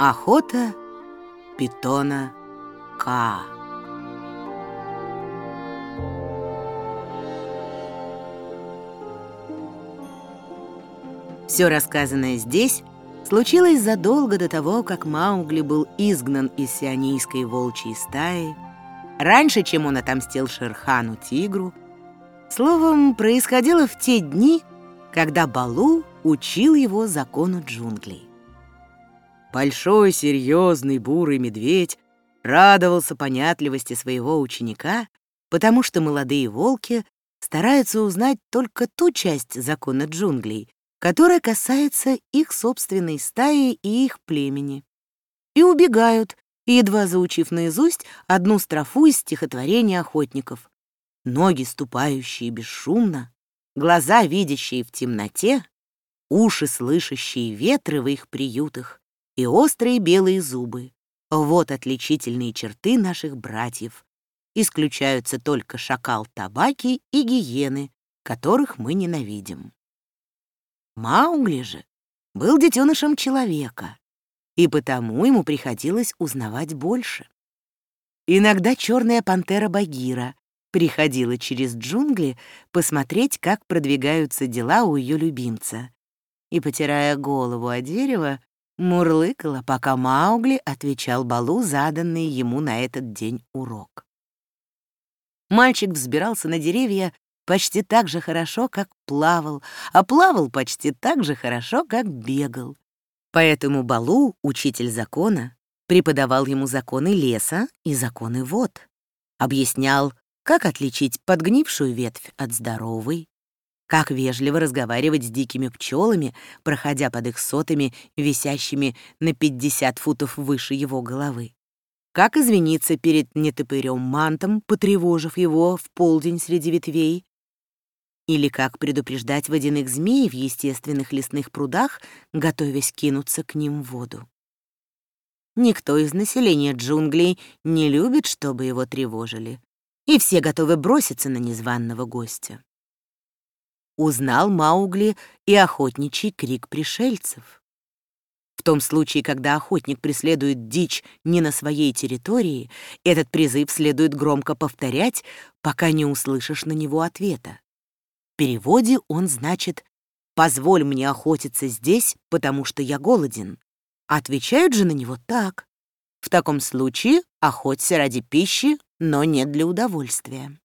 Охота питона Ка. Все рассказанное здесь случилось задолго до того, как Маугли был изгнан из сионийской волчьей стаи, раньше, чем он отомстил Шерхану тигру. Словом, происходило в те дни, когда Балу учил его закону джунглей. Большой, серьезный, бурый медведь радовался понятливости своего ученика, потому что молодые волки стараются узнать только ту часть закона джунглей, которая касается их собственной стаи и их племени. И убегают, едва заучив наизусть одну строфу из стихотворения охотников. Ноги, ступающие бесшумно, глаза, видящие в темноте, уши, слышащие ветры в их приютах и острые белые зубы. Вот отличительные черты наших братьев. Исключаются только шакал табаки и гиены, которых мы ненавидим. Маугли же был детенышем человека, и потому ему приходилось узнавать больше. Иногда черная пантера Багира приходила через джунгли посмотреть, как продвигаются дела у ее любимца, и, потирая голову о дерево, мурлыкала, пока Маугли отвечал Балу заданный ему на этот день урок. Мальчик взбирался на деревья почти так же хорошо, как плавал, а плавал почти так же хорошо, как бегал. Поэтому Балу, учитель закона, преподавал ему законы леса и законы вод, объяснял, как отличить подгнившую ветвь от здоровой, как вежливо разговаривать с дикими пчелами, проходя под их сотами, висящими на 50 футов выше его головы. Как извиниться перед нетопырем мантом, потревожив его в полдень среди ветвей, или как предупреждать водяных змей в естественных лесных прудах, готовясь кинуться к ним в воду. Никто из населения джунглей не любит, чтобы его тревожили, и все готовы броситься на незваного гостя. Узнал Маугли и охотничий крик пришельцев. В том случае, когда охотник преследует дичь не на своей территории, этот призыв следует громко повторять, пока не услышишь на него ответа переводе он значит «позволь мне охотиться здесь, потому что я голоден». Отвечают же на него так. В таком случае охоться ради пищи, но не для удовольствия.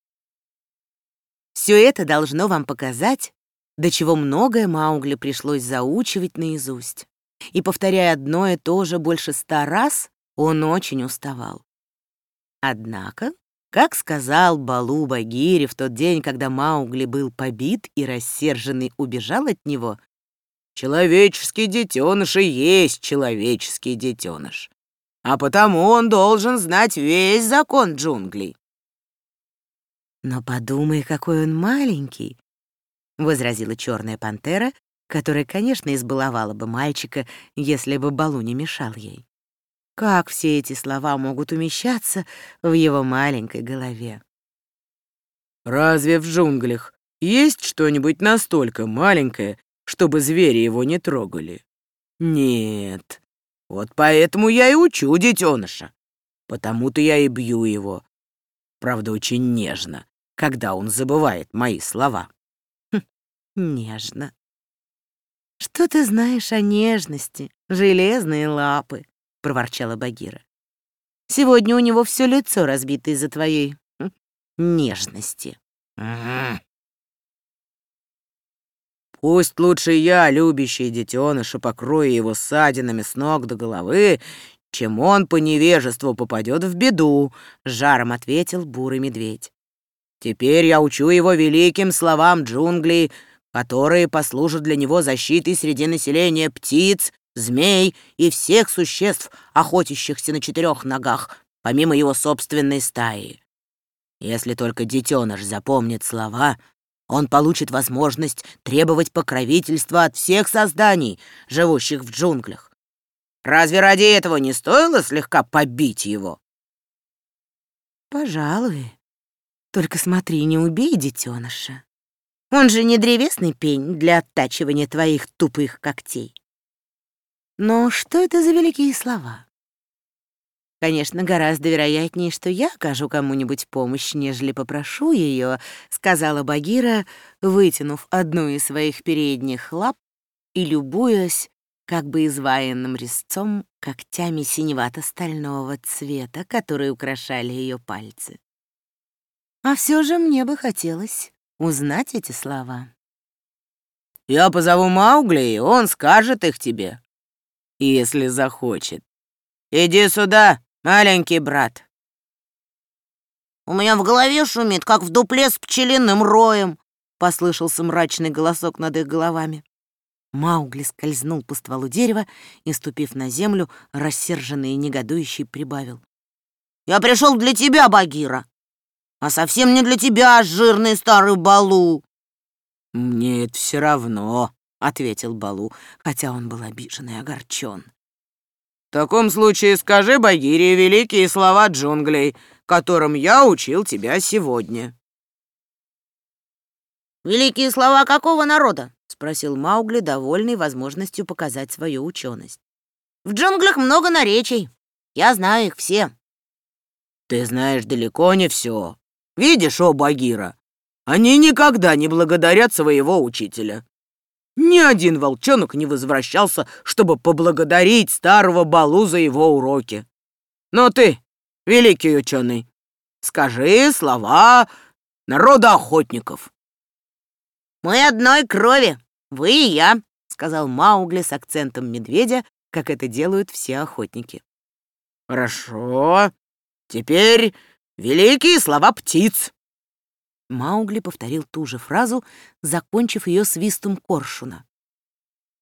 Все это должно вам показать, до чего многое Маугли пришлось заучивать наизусть. И, повторяя одно и то же больше ста раз, он очень уставал. Однако как сказал Балу Багири в тот день, когда Маугли был побит и рассерженный убежал от него, «Человеческий детеныш и есть человеческий детеныш, а потому он должен знать весь закон джунглей». «Но подумай, какой он маленький», — возразила черная пантера, которая, конечно, избаловала бы мальчика, если бы Балу не мешал ей. Как все эти слова могут умещаться в его маленькой голове? «Разве в джунглях есть что-нибудь настолько маленькое, чтобы звери его не трогали?» «Нет. Вот поэтому я и учу детеныша. Потому-то я и бью его. Правда, очень нежно, когда он забывает мои слова». Хм, нежно. Что ты знаешь о нежности, железные лапы? проворчала Багира. Сегодня у него все лицо разбито из-за твоей м, нежности. Пусть лучше я, любящий детеныша, покрою его ссадинами с ног до головы, чем он по невежеству попадет в беду, — жаром ответил бурый медведь. Теперь я учу его великим словам джунглей, которые послужат для него защитой среди населения птиц, змей и всех существ, охотящихся на четырех ногах, помимо его собственной стаи. Если только детеныш запомнит слова, он получит возможность требовать покровительства от всех созданий, живущих в джунглях. Разве ради этого не стоило слегка побить его? Пожалуй. Только смотри, не убей детеныша. Он же не древесный пень для оттачивания твоих тупых когтей. Но что это за великие слова? Конечно, гораздо вероятнее, что я окажу кому-нибудь помощь, нежели попрошу ее, сказала Багира, вытянув одну из своих передних лап и любуясь как бы изваянным резцом когтями синевато-стального цвета, которые украшали ее пальцы. А все же мне бы хотелось узнать эти слова. «Я позову Маугли, и он скажет их тебе, если захочет. Иди сюда, маленький брат». «У меня в голове шумит, как в дупле с пчелиным роем», — послышался мрачный голосок над их головами. Маугли скользнул по стволу дерева и, ступив на землю, рассерженный и негодующий, прибавил. «Я пришел для тебя, Багира, а совсем не для тебя, жирный старый Балу!» «Мне это все равно», — ответил Балу, хотя он был обижен и огорчен. «В таком случае скажи Багире великие слова джунглей, которым я учил тебя сегодня». «Великие слова какого народа?» — спросил Маугли, довольный возможностью показать свою ученость. «В джунглях много наречий. Я знаю их все». «Ты знаешь далеко не все», Видишь, о, Багира, они никогда не благодарят своего учителя. Ни один волчонок не возвращался, чтобы поблагодарить старого Балу за его уроки. Но ты, великий ученый, скажи слова народа охотников. «Мы одной крови, вы и я», — сказал Маугли с акцентом медведя, как это делают все охотники. «Хорошо. Теперь Великие слова птиц!» Маугли повторил ту же фразу, закончив ее свистом коршуна.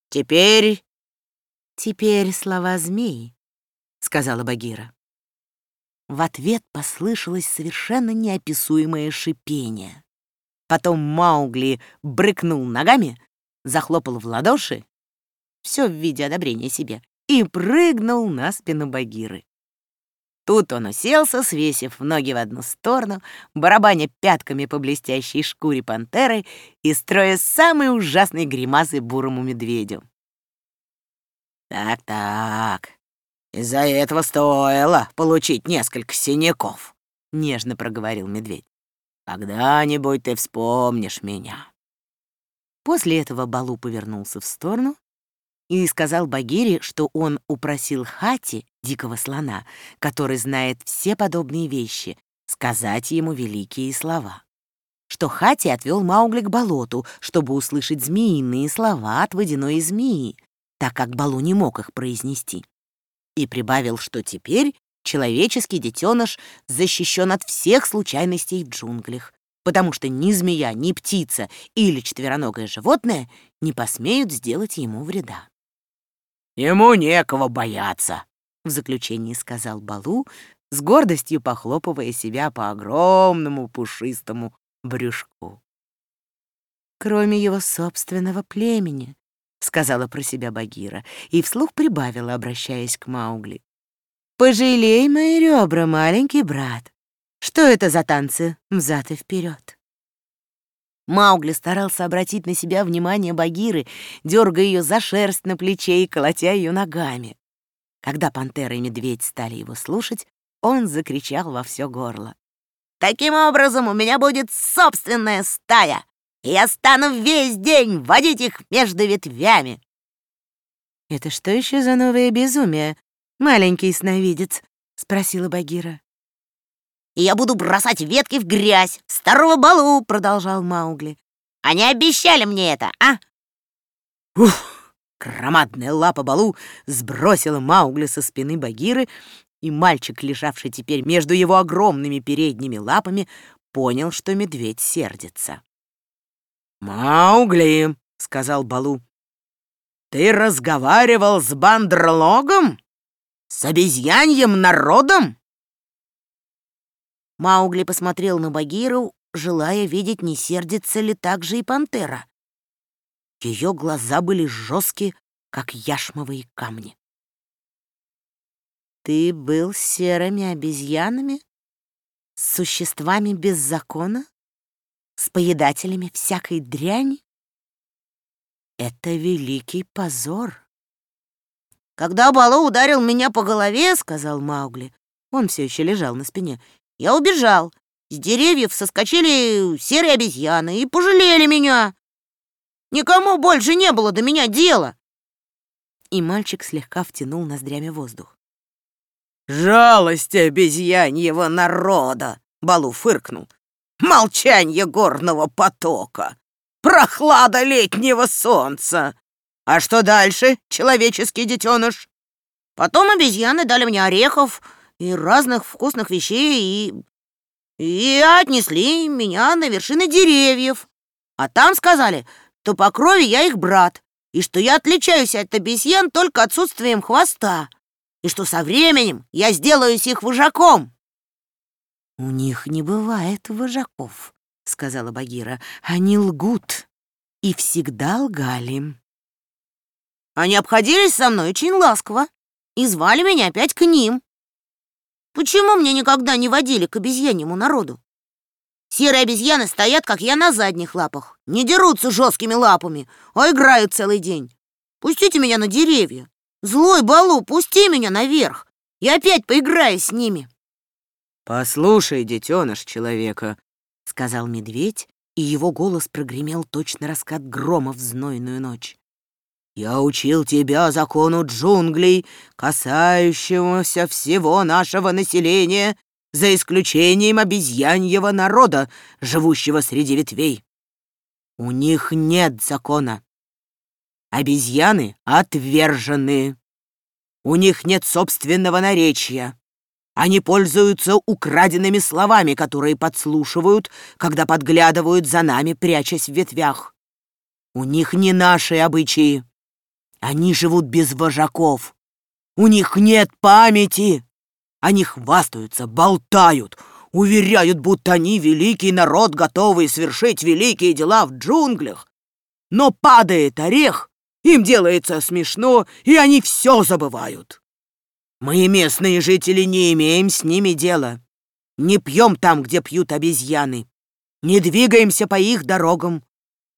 «Теперь...» «Теперь слова змеи», — сказала Багира. В ответ послышалось совершенно неописуемое шипение. Потом Маугли брыкнул ногами, захлопал в ладоши, все в виде одобрения себе, и прыгнул на спину Багиры. Тут он уселся, свесив ноги в одну сторону, барабаня пятками по блестящей шкуре пантеры и строя самые ужасные гримасы бурому медведю. «Так-так, из-за этого стоило получить несколько синяков», — нежно проговорил медведь. «Когда-нибудь ты вспомнишь меня». После этого Балу повернулся в сторону и сказал Багире, что он упросил Хати, дикого слона, который знает все подобные вещи, сказать ему великие слова. Что Хати отвел Маугли к болоту, чтобы услышать змеиные слова от водяной змеи, так как Балу не мог их произнести. И прибавил, что теперь человеческий детеныш защищен от всех случайностей в джунглях, потому что ни змея, ни птица или четвероногое животное не посмеют сделать ему вреда. Ему некого бояться, в заключении сказал Балу, с гордостью похлопывая себя по огромному пушистому брюшку. Кроме его собственного племени, сказала про себя Багира и вслух прибавила, обращаясь к Маугли. Пожалей мои ребра, маленький брат. Что это за танцы взад и вперед? Маугли старался обратить на себя внимание Багиры, дергая ее за шерсть на плече и колотя ее ногами. Когда пантера и медведь стали его слушать, он закричал во все горло. «Таким образом, у меня будет собственная стая, и я стану весь день водить их между ветвями!» «Это что еще за новое безумие, маленький сновидец?» — спросила Багира и я буду бросать ветки в грязь. Старого балу!» — продолжал Маугли. «Они обещали мне это, а?» Уф! Громадная лапа балу сбросила Маугли со спины Багиры, и мальчик, лежавший теперь между его огромными передними лапами, понял, что медведь сердится. «Маугли!» — сказал Балу. «Ты разговаривал с бандерлогом? С обезьяньем народом?» Маугли посмотрел на Багиру, желая видеть, не сердится ли так же и пантера. Ее глаза были жесткие, как яшмовые камни. «Ты был серыми обезьянами? С существами без закона? С поедателями всякой дряни? Это великий позор. «Когда Балу ударил меня по голове, — сказал Маугли, — он все еще лежал на спине, — я убежал. С деревьев соскочили серые обезьяны и пожалели меня. Никому больше не было до меня дела!» И мальчик слегка втянул ноздрями воздух. «Жалость обезьяньего народа!» — Балу фыркнул. «Молчанье горного потока! Прохлада летнего солнца! А что дальше, человеческий детеныш?» Потом обезьяны дали мне орехов и разных вкусных вещей и... и отнесли меня на вершины деревьев. А там сказали, что по крови я их брат, и что я отличаюсь от обезьян только отсутствием хвоста, и что со временем я сделаюсь их вожаком. «У них не бывает вожаков», — сказала Багира. «Они лгут и всегда лгали». Они обходились со мной очень ласково и звали меня опять к ним. Почему мне никогда не водили к обезьяньему народу? Серые обезьяны стоят, как я, на задних лапах. Не дерутся жесткими лапами, а играют целый день. Пустите меня на деревья. Злой Балу, пусти меня наверх. Я опять поиграю с ними. «Послушай, детеныш человека», — сказал медведь, и его голос прогремел точно раскат грома в знойную ночь. «Я учил тебя закону джунглей, касающемуся всего нашего населения за исключением обезьяньего народа, живущего среди ветвей. У них нет закона. Обезьяны отвержены. У них нет собственного наречия. Они пользуются украденными словами, которые подслушивают, когда подглядывают за нами, прячась в ветвях. У них не наши обычаи. Они живут без вожаков. У них нет памяти. Они хвастаются, болтают, уверяют, будто они великий народ, готовый совершить великие дела в джунглях. Но падает орех, им делается смешно, и они все забывают. Мы, местные жители, не имеем с ними дела. Не пьем там, где пьют обезьяны. Не двигаемся по их дорогам.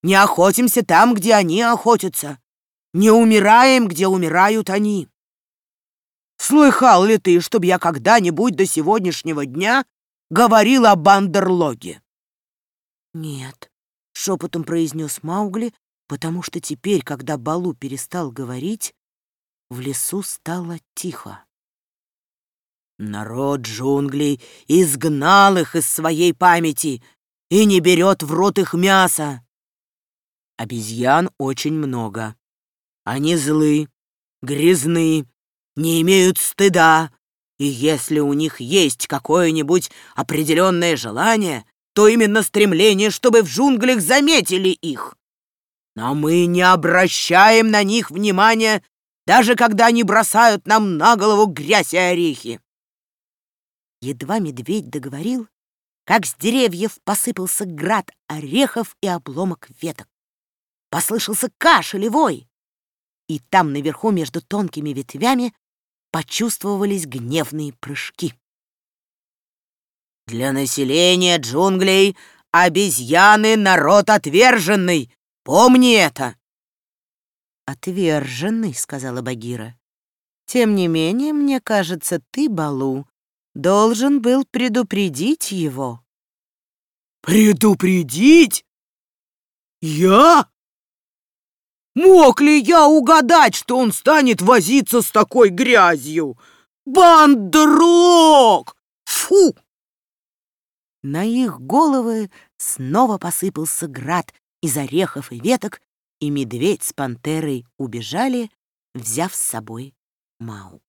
Не охотимся там, где они охотятся. Не умираем, где умирают они. Слыхал ли ты, чтобы я когда-нибудь до сегодняшнего дня говорил о Бандерлоге?» «Нет», — шепотом произнес Маугли, потому что теперь, когда Балу перестал говорить, в лесу стало тихо. Народ джунглей изгнал их из своей памяти и не берет в рот их мясо. Обезьян очень много. Они злы, грязны, не имеют стыда, и если у них есть какое-нибудь определенное желание, то именно стремление, чтобы в джунглях заметили их. Но мы не обращаем на них внимания, даже когда они бросают нам на голову грязь и орехи. Едва медведь договорил, как с деревьев посыпался град орехов и обломок веток. Послышался кашель и вой, и там наверху между тонкими ветвями почувствовались гневные прыжки. «Для населения джунглей обезьяны — народ отверженный! Помни это!» «Отверженный», — сказала Багира. «Тем не менее, мне кажется, ты, Балу, должен был предупредить его». «Предупредить? Я?» Мог ли я угадать, что он станет возиться с такой грязью? Бандрок! Фу! На их головы снова посыпался град из орехов и веток, и медведь с пантерой убежали, взяв с собой Мау.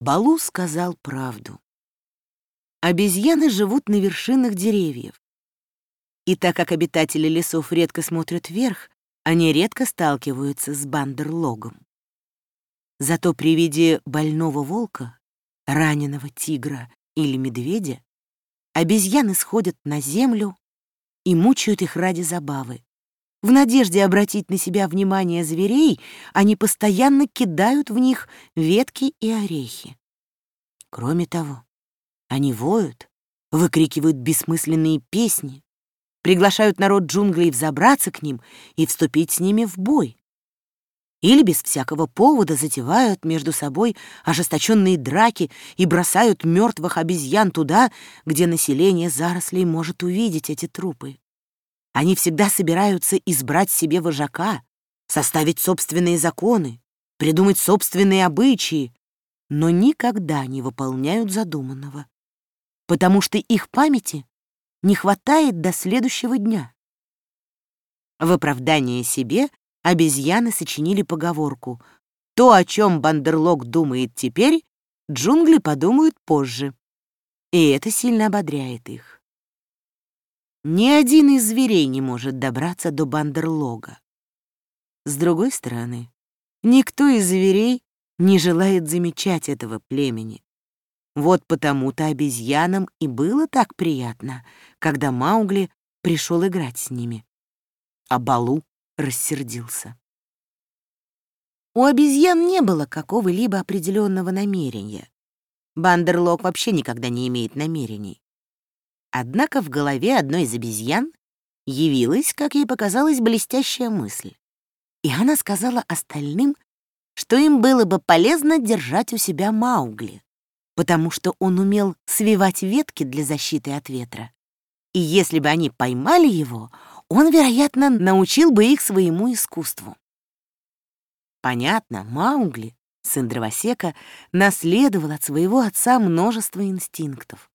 Балу сказал правду. Обезьяны живут на вершинах деревьев. И так как обитатели лесов редко смотрят вверх, они редко сталкиваются с бандерлогом. Зато при виде больного волка, раненого тигра или медведя обезьяны сходят на землю и мучают их ради забавы. В надежде обратить на себя внимание зверей, они постоянно кидают в них ветки и орехи. Кроме того, они воют, выкрикивают бессмысленные песни, приглашают народ джунглей взобраться к ним и вступить с ними в бой. или без всякого повода затевают между собой ожесточенные драки и бросают мертвых обезьян туда, где население зарослей может увидеть эти трупы. Они всегда собираются избрать себе вожака, составить собственные законы, придумать собственные обычаи, но никогда не выполняют задуманного, потому что их памяти не хватает до следующего дня. В оправдание себе обезьяны сочинили поговорку «То, о чем Бандерлог думает теперь, джунгли подумают позже». И это сильно ободряет их. Ни один из зверей не может добраться до Бандерлога. С другой стороны, никто из зверей не желает замечать этого племени. Вот потому-то обезьянам и было так приятно, когда Маугли пришел играть с ними. А Балу рассердился. У обезьян не было какого-либо определенного намерения. Бандерлок вообще никогда не имеет намерений. Однако в голове одной из обезьян явилась, как ей показалось, блестящая мысль. И она сказала остальным, что им было бы полезно держать у себя Маугли, потому что он умел свивать ветки для защиты от ветра. И если бы они поймали его, он, вероятно, научил бы их своему искусству. Понятно, Маугли, сын дровосека, наследовал от своего отца множество инстинктов.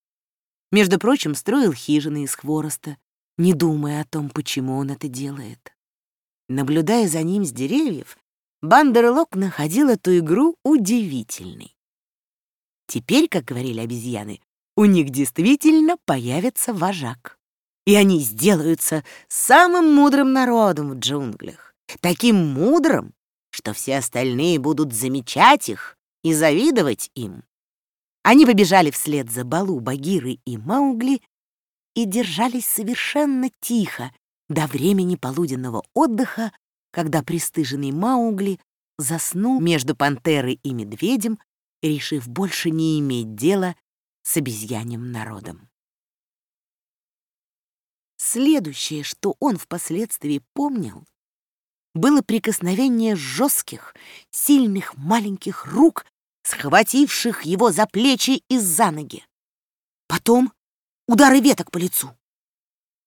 Между прочим, строил хижины из хвороста, не думая о том, почему он это делает. Наблюдая за ним с деревьев, Бандерлок находил эту игру удивительной. Теперь, как говорили обезьяны, у них действительно появится вожак и они сделаются самым мудрым народом в джунглях. Таким мудрым, что все остальные будут замечать их и завидовать им. Они побежали вслед за Балу, Багиры и Маугли и держались совершенно тихо до времени полуденного отдыха, когда пристыженный Маугли заснул между пантерой и медведем, решив больше не иметь дела с обезьяним народом. Следующее, что он впоследствии помнил, было прикосновение жестких, сильных маленьких рук, схвативших его за плечи и за ноги. Потом удары веток по лицу.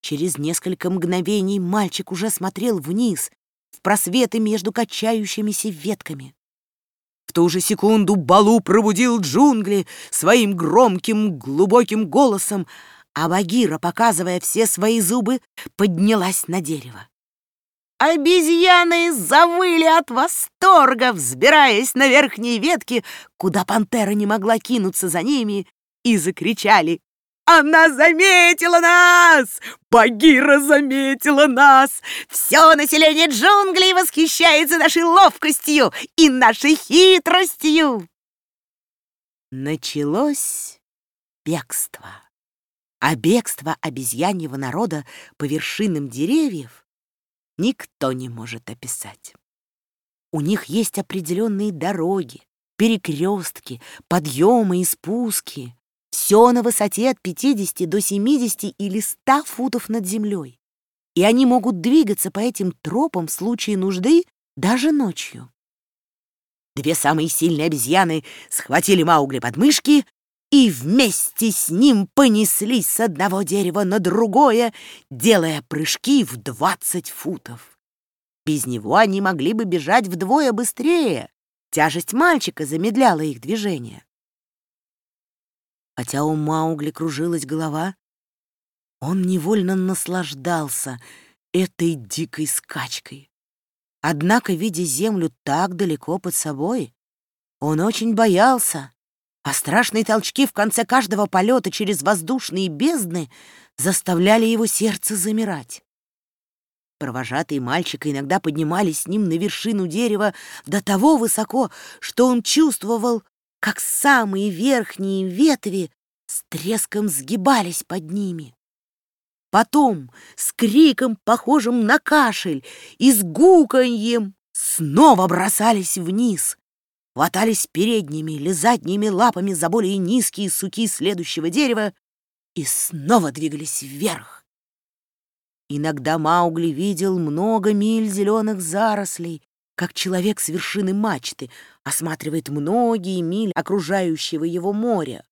Через несколько мгновений мальчик уже смотрел вниз, в просветы между качающимися ветками. В ту же секунду Балу пробудил джунгли своим громким, глубоким голосом, а Багира, показывая все свои зубы, поднялась на дерево. Обезьяны завыли от восторга, взбираясь на верхние ветки, куда пантера не могла кинуться за ними, и закричали «Она заметила нас! Багира заметила нас! Все население джунглей восхищается нашей ловкостью и нашей хитростью!» Началось бегство. А бегство обезьяньего народа по вершинам деревьев никто не может описать. У них есть определенные дороги, перекрестки, подъемы и спуски. Все на высоте от 50 до 70 или 100 футов над землей. И они могут двигаться по этим тропам в случае нужды даже ночью. Две самые сильные обезьяны схватили Маугли под мышки и вместе с ним понеслись с одного дерева на другое, делая прыжки в двадцать футов. Без него они могли бы бежать вдвое быстрее. Тяжесть мальчика замедляла их движение. Хотя у Маугли кружилась голова, он невольно наслаждался этой дикой скачкой. Однако, видя землю так далеко под собой, он очень боялся, а страшные толчки в конце каждого полета через воздушные бездны заставляли его сердце замирать. Провожатые мальчика иногда поднимались с ним на вершину дерева до того высоко, что он чувствовал, как самые верхние ветви с треском сгибались под ними. Потом с криком, похожим на кашель, и с гуканьем снова бросались вниз, хватались передними или задними лапами за более низкие суки следующего дерева и снова двигались вверх. Иногда Маугли видел много миль зеленых зарослей, как человек с вершины мачты осматривает многие мили окружающего его моря.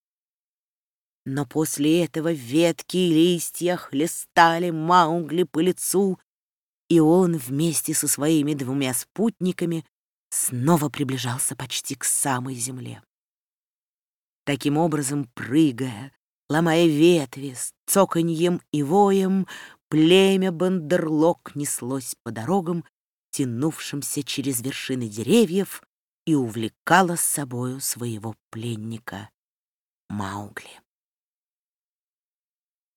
Но после этого ветки и листья хлестали Маугли по лицу, и он вместе со своими двумя спутниками снова приближался почти к самой земле. Таким образом, прыгая, ломая ветви, с цоканьем и воем, племя Бандерлок неслось по дорогам, тянувшимся через вершины деревьев, и увлекало с собою своего пленника Маугли.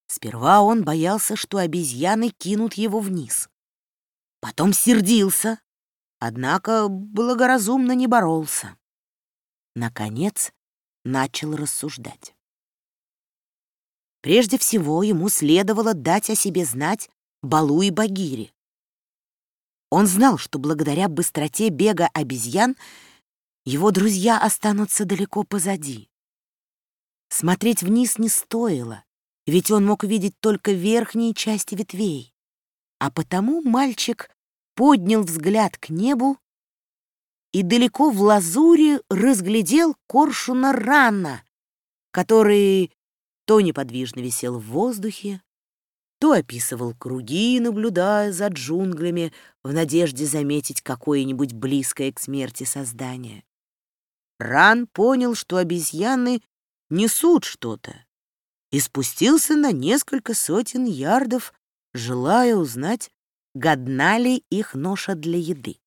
Сперва он боялся, что обезьяны кинут его вниз. Потом сердился, однако благоразумно не боролся. Наконец начал рассуждать. Прежде всего ему следовало дать о себе знать Балу и Багире. Он знал, что благодаря быстроте бега обезьян его друзья останутся далеко позади. Смотреть вниз не стоило, ведь он мог видеть только верхние части ветвей. А потому мальчик поднял взгляд к небу и далеко в лазуре разглядел коршуна рана, который то неподвижно висел в воздухе, то описывал круги, наблюдая за джунглями в надежде заметить какое-нибудь близкое к смерти создание. Ран понял, что обезьяны несут что-то, и спустился на несколько сотен ярдов, желая узнать, годна ли их ноша для еды.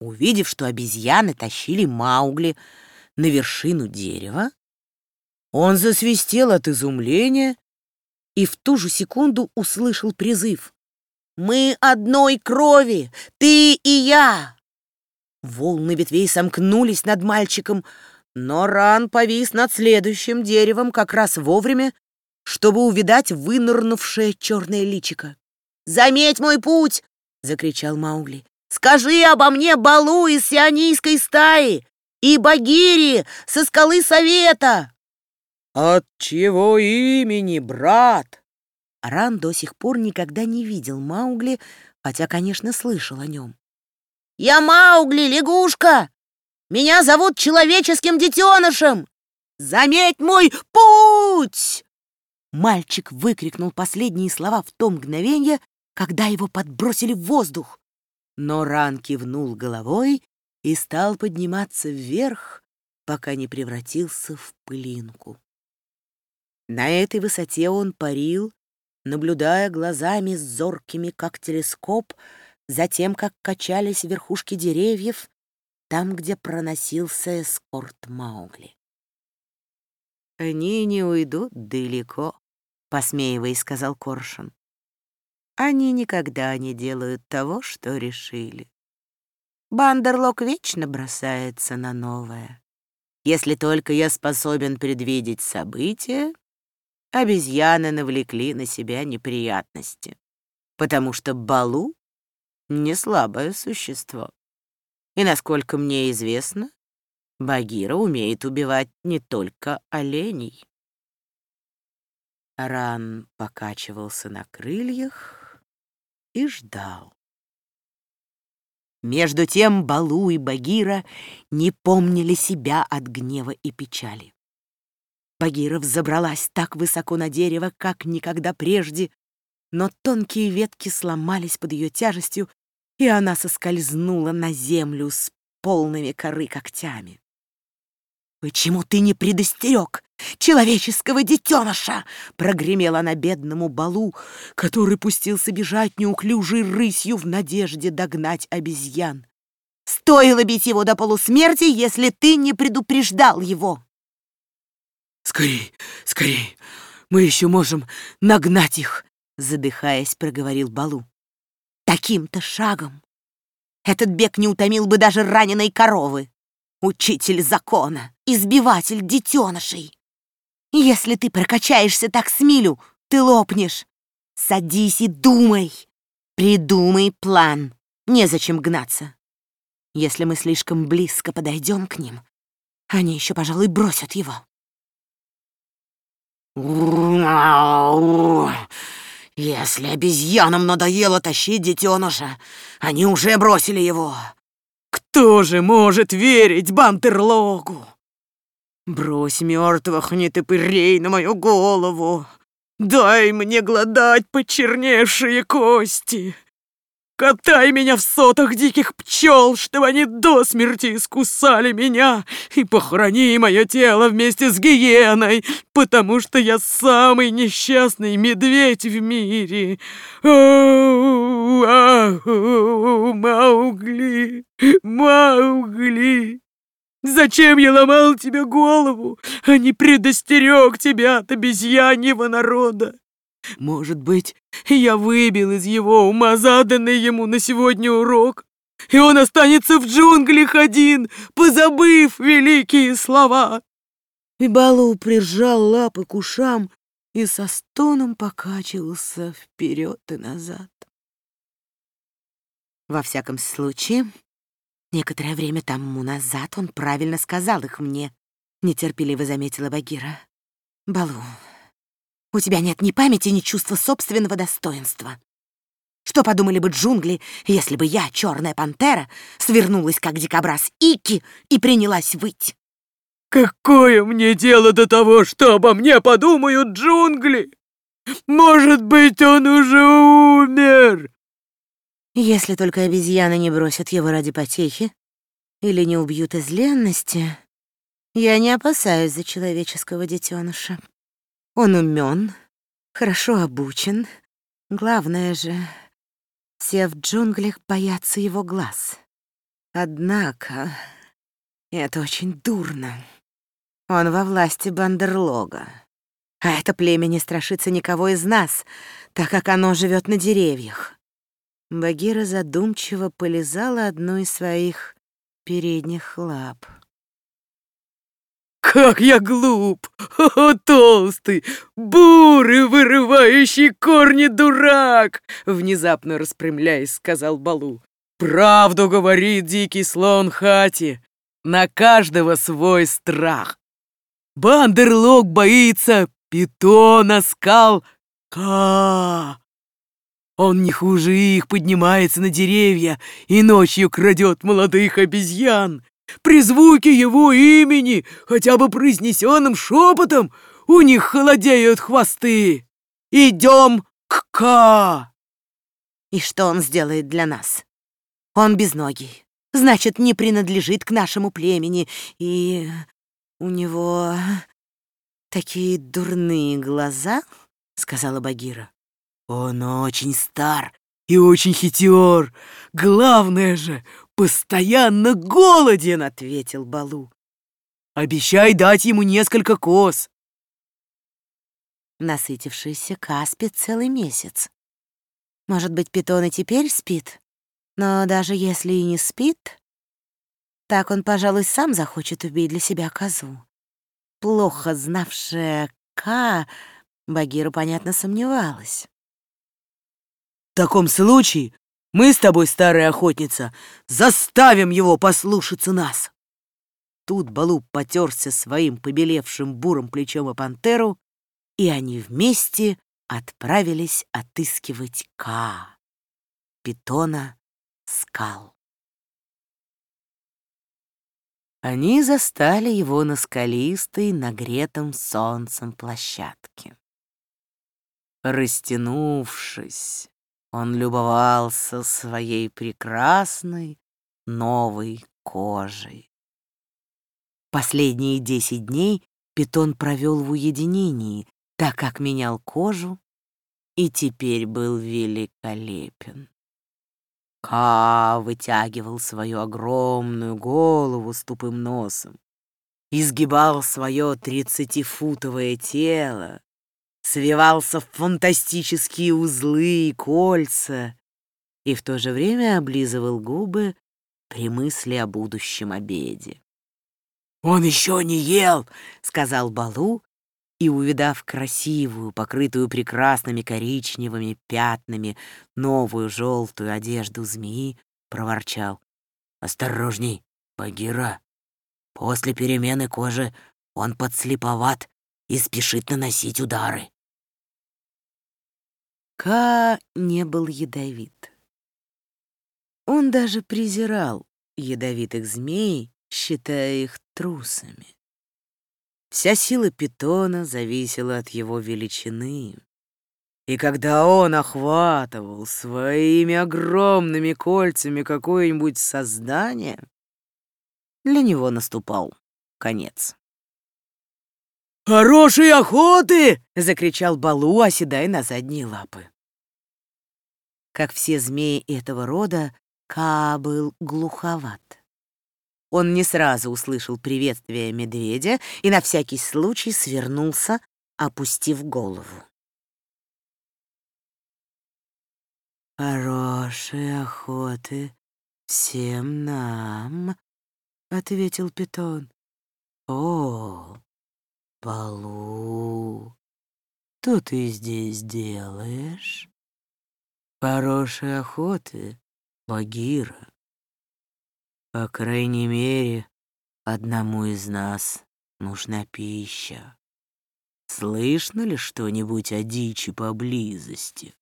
Увидев, что обезьяны тащили Маугли на вершину дерева, он засвистел от изумления и в ту же секунду услышал призыв. «Мы одной крови, ты и я!» Волны ветвей сомкнулись над мальчиком, но Ран повис над следующим деревом как раз вовремя, чтобы увидать вынырнувшее черное личико. «Заметь мой путь!» — закричал Маугли. «Скажи обо мне Балу из сионийской стаи и Багири со скалы Совета!» «От чего имени, брат?» Ран до сих пор никогда не видел Маугли, хотя, конечно, слышал о нем. «Я Маугли, лягушка! Меня зовут человеческим детенышем! Заметь мой путь!» Мальчик выкрикнул последние слова в то мгновение, когда его подбросили в воздух. Но Ран кивнул головой и стал подниматься вверх, пока не превратился в пылинку. На этой высоте он парил, наблюдая глазами зоркими, как телескоп, за тем, как качались верхушки деревьев, там, где проносился эскорт Маугли. «Они не уйдут далеко», — посмеиваясь, сказал Коршун. «Они никогда не делают того, что решили. Бандерлок вечно бросается на новое. Если только я способен предвидеть события, обезьяны навлекли на себя неприятности, потому что Балу — не слабое существо. И, насколько мне известно, Багира умеет убивать не только оленей. Ран покачивался на крыльях и ждал. Между тем Балу и Багира не помнили себя от гнева и печали. Багира взобралась так высоко на дерево, как никогда прежде, но тонкие ветки сломались под ее тяжестью, и она соскользнула на землю с полными коры когтями. «Почему ты не предостерег человеческого детеныша?» — прогремела она бедному балу, который пустился бежать неуклюжей рысью в надежде догнать обезьян. «Стоило бить его до полусмерти, если ты не предупреждал его!» «Скорей, скорей! Мы еще можем нагнать их!» Задыхаясь, проговорил Балу. «Таким-то шагом! Этот бег не утомил бы даже раненой коровы! Учитель закона, избиватель детенышей! Если ты прокачаешься так с милю, ты лопнешь! Садись и думай! Придумай план! Незачем гнаться! Если мы слишком близко подойдем к ним, они еще, пожалуй, бросят его!» Если обезьянам надоело тащить детеныша, они уже бросили его. Кто же может верить Бантерлогу? Брось мертвых нетопырей на мою голову. Дай мне гладать почерневшие кости. Катай меня в сотах диких пчел, чтобы они до смерти искусали меня, и похорони мое тело вместе с гиеной, потому что я самый несчастный медведь в мире. Ау, ау, Маугли, Маугли. Зачем я ломал тебе голову, а не предостерег тебя от обезьяньего народа? Может быть, я выбил из его ума заданный ему на сегодня урок, и он останется в джунглях один, позабыв великие слова. Балу прижал лапы к ушам и со стоном покачивался вперед и назад. Во всяком случае, некоторое время тому назад он правильно сказал их мне, нетерпеливо заметила Багира. Балу, у тебя нет ни памяти, ни чувства собственного достоинства. Что подумали бы джунгли, если бы я, черная пантера, свернулась, как дикобраз Ики, и принялась выть? Какое мне дело до того, что обо мне подумают джунгли? Может быть, он уже умер? Если только обезьяны не бросят его ради потехи или не убьют из ленности, я не опасаюсь за человеческого детеныша. Он умен, хорошо обучен. Главное же, все в джунглях боятся его глаз. Однако это очень дурно. Он во власти Бандерлога. А это племя не страшится никого из нас, так как оно живет на деревьях. Багира задумчиво полизала одну из своих передних лап. Как я глуп! О, толстый, бурый, вырывающий корни дурак! Внезапно распрямляясь, сказал Балу. Правду говорит дикий слон Хати. На каждого свой страх. Бандерлог боится питона скал Ка. Он не хуже их поднимается на деревья и ночью крадет молодых обезьян. При звуке его имени, хотя бы произнесенным шепотом, у них холодеют хвосты. Идем к Ка. И что он сделает для нас? Он безногий, значит, не принадлежит к нашему племени, и у него такие дурные глаза, — сказала Багира. Он очень стар и очень хитер. Главное же, постоянно голоден, ответил Балу. Обещай дать ему несколько коз. Насытившийся Ка спит целый месяц. Может быть, питон и теперь спит? Но даже если и не спит, так он, пожалуй, сам захочет убить для себя козу. Плохо знавшая Ка, Багира, понятно, сомневалась. В таком случае мы с тобой, старая охотница, заставим его послушаться нас. Тут Балу потерся своим побелевшим бурым плечом о пантеру, и они вместе отправились отыскивать Ка, питона скал. Они застали его на скалистой, нагретом солнцем площадке. Растянувшись, он любовался своей прекрасной новой кожей. Последние десять дней питон провел в уединении, так как менял кожу и теперь был великолепен. Ка вытягивал свою огромную голову с тупым носом, изгибал свое тридцатифутовое тело, свивался в фантастические узлы и кольца и в то же время облизывал губы при мысли о будущем обеде. «Он еще не ел!» — сказал Балу, и, увидав красивую, покрытую прекрасными коричневыми пятнами, новую желтую одежду змеи, проворчал. «Осторожней, Багира! После перемены кожи он подслеповат и спешит наносить удары. Ка не был ядовит. Он даже презирал ядовитых змей, считая их трусами. Вся сила питона зависела от его величины. И когда он охватывал своими огромными кольцами какое-нибудь создание, для него наступал конец. «Хорошей охоты!» — закричал Балу, оседая на задние лапы. Как все змеи этого рода, Ка был глуховат. Он не сразу услышал приветствие медведя и на всякий случай свернулся, опустив голову. «Хорошей охоты всем нам», — ответил питон. «О, Балу, что ты здесь делаешь?» «Хорошей охоты, Багира. По крайней мере, одному из нас нужна пища. Слышно ли что-нибудь о дичи поблизости?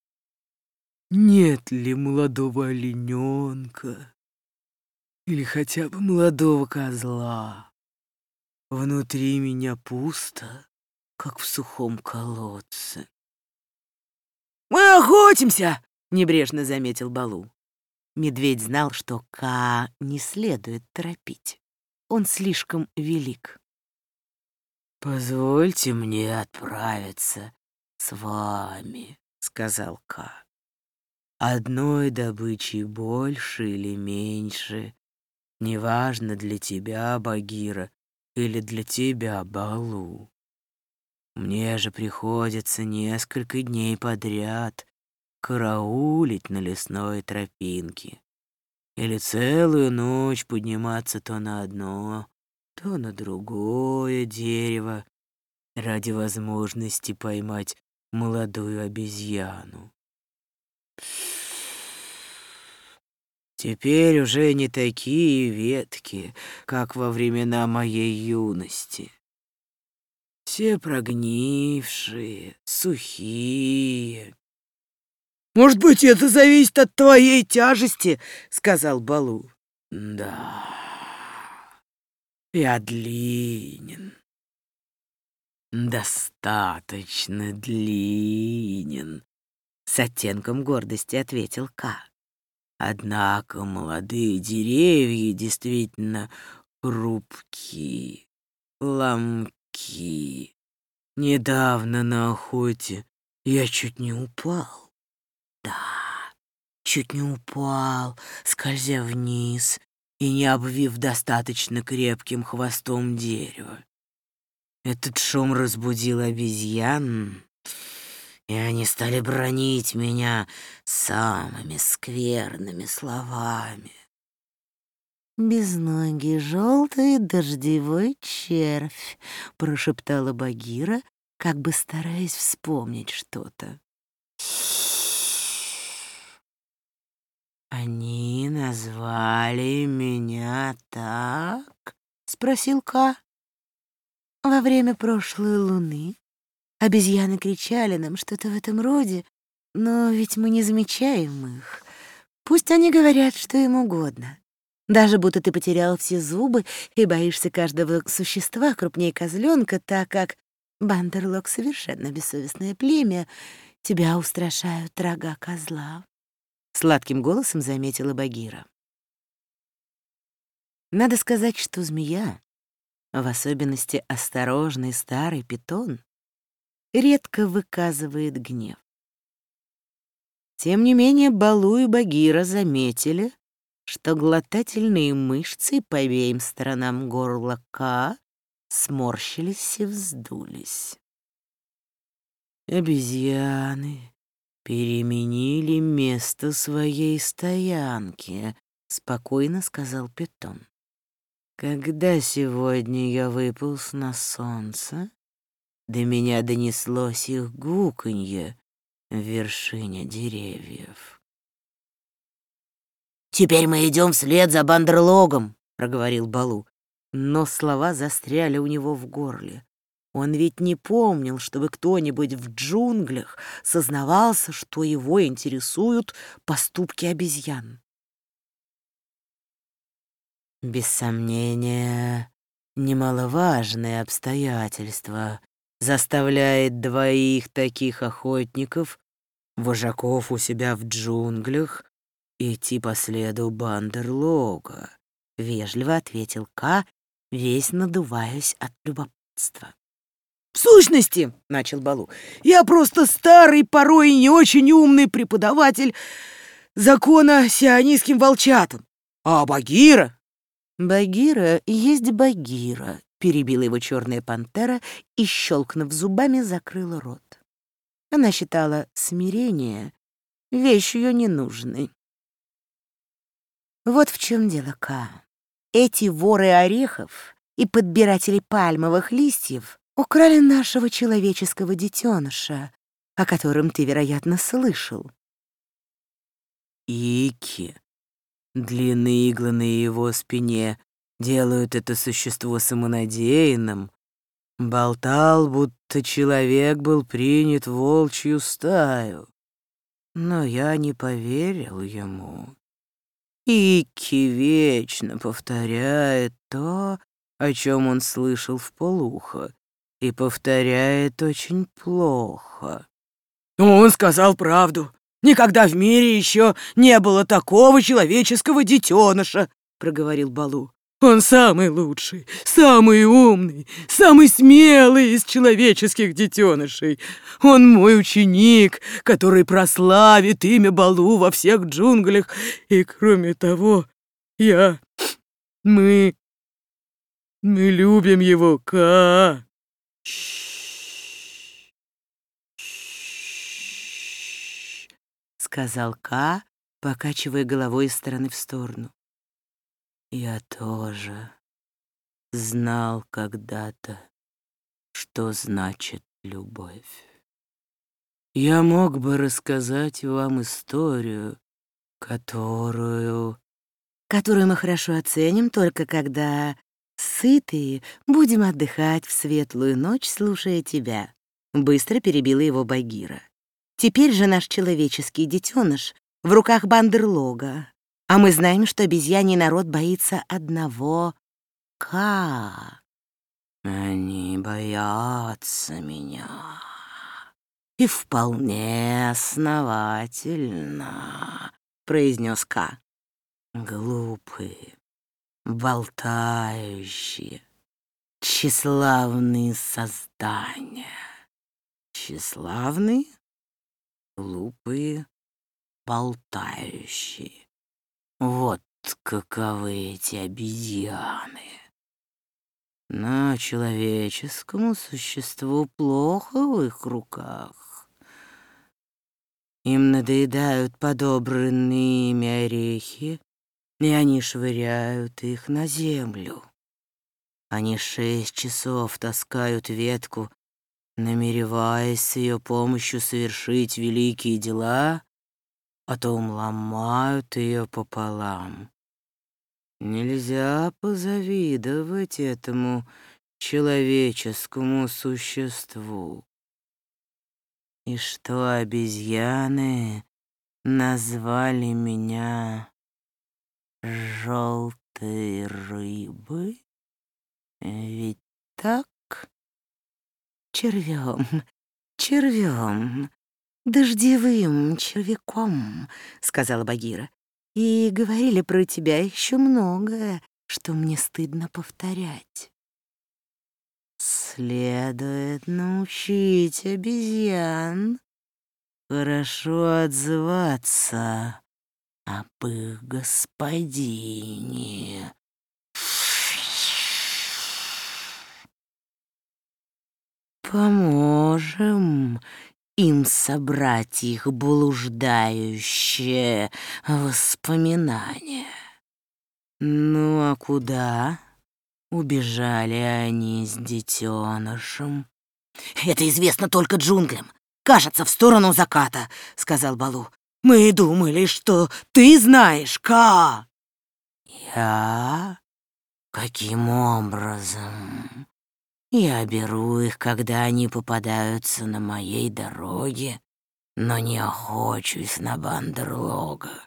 Нет ли молодого олененка? Или хотя бы молодого козла? Внутри меня пусто, как в сухом колодце. «Мы охотимся!» — небрежно заметил Балу. Медведь знал, что Ка не следует торопить. Он слишком велик. «Позвольте мне отправиться с вами», — сказал Ка. «Одной добычи больше или меньше, неважно для тебя, Багира, или для тебя, Балу. Мне же приходится несколько дней подряд караулить на лесной тропинке. Или целую ночь подниматься то на одно, то на другое дерево ради возможности поймать молодую обезьяну. Теперь уже не такие ветки, как во времена моей юности. Все прогнившие, сухие. «Может быть, это зависит от твоей тяжести?» — сказал Балу. «Да, я длинен. Достаточно длинен», — с оттенком гордости ответил Ка. Однако молодые деревья действительно хрупкие, ломки. Недавно на охоте я чуть не упал. Да, чуть не упал, скользя вниз и не обвив достаточно крепким хвостом дерево. Этот шум разбудил обезьян, и они стали бронить меня самыми скверными словами. «Безногий желтый дождевой червь», — прошептала Багира, как бы стараясь вспомнить что-то. «Они назвали меня так?» — спросил Ка. «Во время прошлой луны Обезьяны кричали нам что-то в этом роде, но ведь мы не замечаем их. Пусть они говорят, что им угодно. Даже будто ты потерял все зубы и боишься каждого существа крупнее козленка, так как Бандерлок — совершенно бессовестное племя, тебя устрашают рога козла. Сладким голосом заметила Багира. Надо сказать, что змея, в особенности осторожный старый питон, редко выказывает гнев. Тем не менее, Балу и Багира заметили, что глотательные мышцы по обеим сторонам горла Ка сморщились и вздулись. «Обезьяны переменили место своей стоянки», — спокойно сказал Питон. «Когда сегодня я выполз на солнце, до меня донеслось их гуканье в вершине деревьев. «Теперь мы идем вслед за Бандерлогом», — проговорил Балу. Но слова застряли у него в горле. Он ведь не помнил, чтобы кто-нибудь в джунглях сознавался, что его интересуют поступки обезьян. Без сомнения, немаловажное обстоятельство заставляет двоих таких охотников, вожаков у себя в джунглях, идти по следу Бандерлога, — вежливо ответил Ка, весь надуваясь от любопытства. «В сущности, — начал Балу, — я просто старый, порой не очень умный преподаватель закона сионистским волчатам. А Багира...» «Багира есть Багира», — перебила его черная пантера и, щелкнув зубами, закрыла рот. Она считала смирение вещью ненужной. Вот в чем дело, Ка. Эти воры орехов и подбиратели пальмовых листьев украли нашего человеческого детеныша, о котором ты, вероятно, слышал. Ики, длинные иглы на его спине делают это существо самонадеянным. Болтал, будто человек был принят в волчью стаю. Но я не поверил ему. Ики вечно повторяет то, о чем он слышал в полухо, и повторяет очень плохо. Он сказал правду. Никогда в мире еще не было такого человеческого детеныша, проговорил Балу. Он самый лучший, самый умный, самый смелый из человеческих детенышей. Он мой ученик, который прославит имя Балу во всех джунглях. И кроме того, я... Мы... Мы любим его, Ка. сказал Ка, покачивая головой из стороны в сторону. Я тоже знал когда-то, что значит любовь. Я мог бы рассказать вам историю, которую... Которую мы хорошо оценим только когда сытые, будем отдыхать в светлую ночь, слушая тебя. Быстро перебила его Багира. Теперь же наш человеческий детеныш в руках Бандерлога, а мы знаем, что обезьяний народ боится одного — Ка. Они боятся меня. И вполне основательно, — произнес Ка. Глупые, болтающие, тщеславные создания. Тщеславные? Глупые, болтающие. Вот каковы эти обезьяны. Но человеческому существу плохо в их руках. Им надоедают подобранные ими орехи, и они швыряют их на землю. Они шесть часов таскают ветку, намереваясь с ее помощью совершить великие дела, потом ломают ее пополам. Нельзя позавидовать этому человеческому существу. И что обезьяны назвали меня желтой рыбой? Ведь так? Червем, червем, дождевым червяком, сказала Багира. И говорили про тебя еще многое, что мне стыдно повторять. Следует научить обезьян хорошо отзываться об их господине. Поможем им собрать их блуждающие воспоминания. Ну а куда убежали они с детенышем? «Это известно только джунглям. Кажется, в сторону заката», — сказал Балу. Мы думали, что ты знаешь, Ка. Я? Каким образом? Я беру их, когда они попадаются на моей дороге, но не охочусь на бандерлога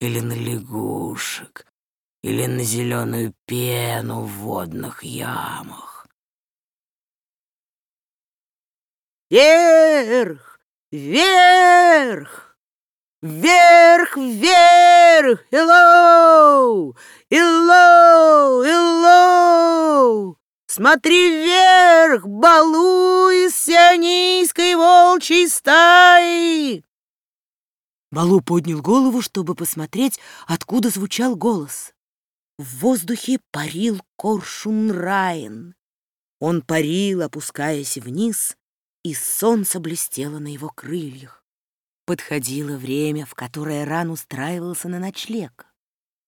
или на лягушек или на зеленую пену в водных ямах. Вверх! Вверх! Вверх, вверх! Илоу! Илоу! Илоу! Смотри вверх, Балу из сионийской волчьей стаи!» Балу поднял голову, чтобы посмотреть, откуда звучал голос. В воздухе парил коршун Райан. Он парил, опускаясь вниз, и солнце блестело на его крыльях. Подходило время, в которое Ран устраивался на ночлег.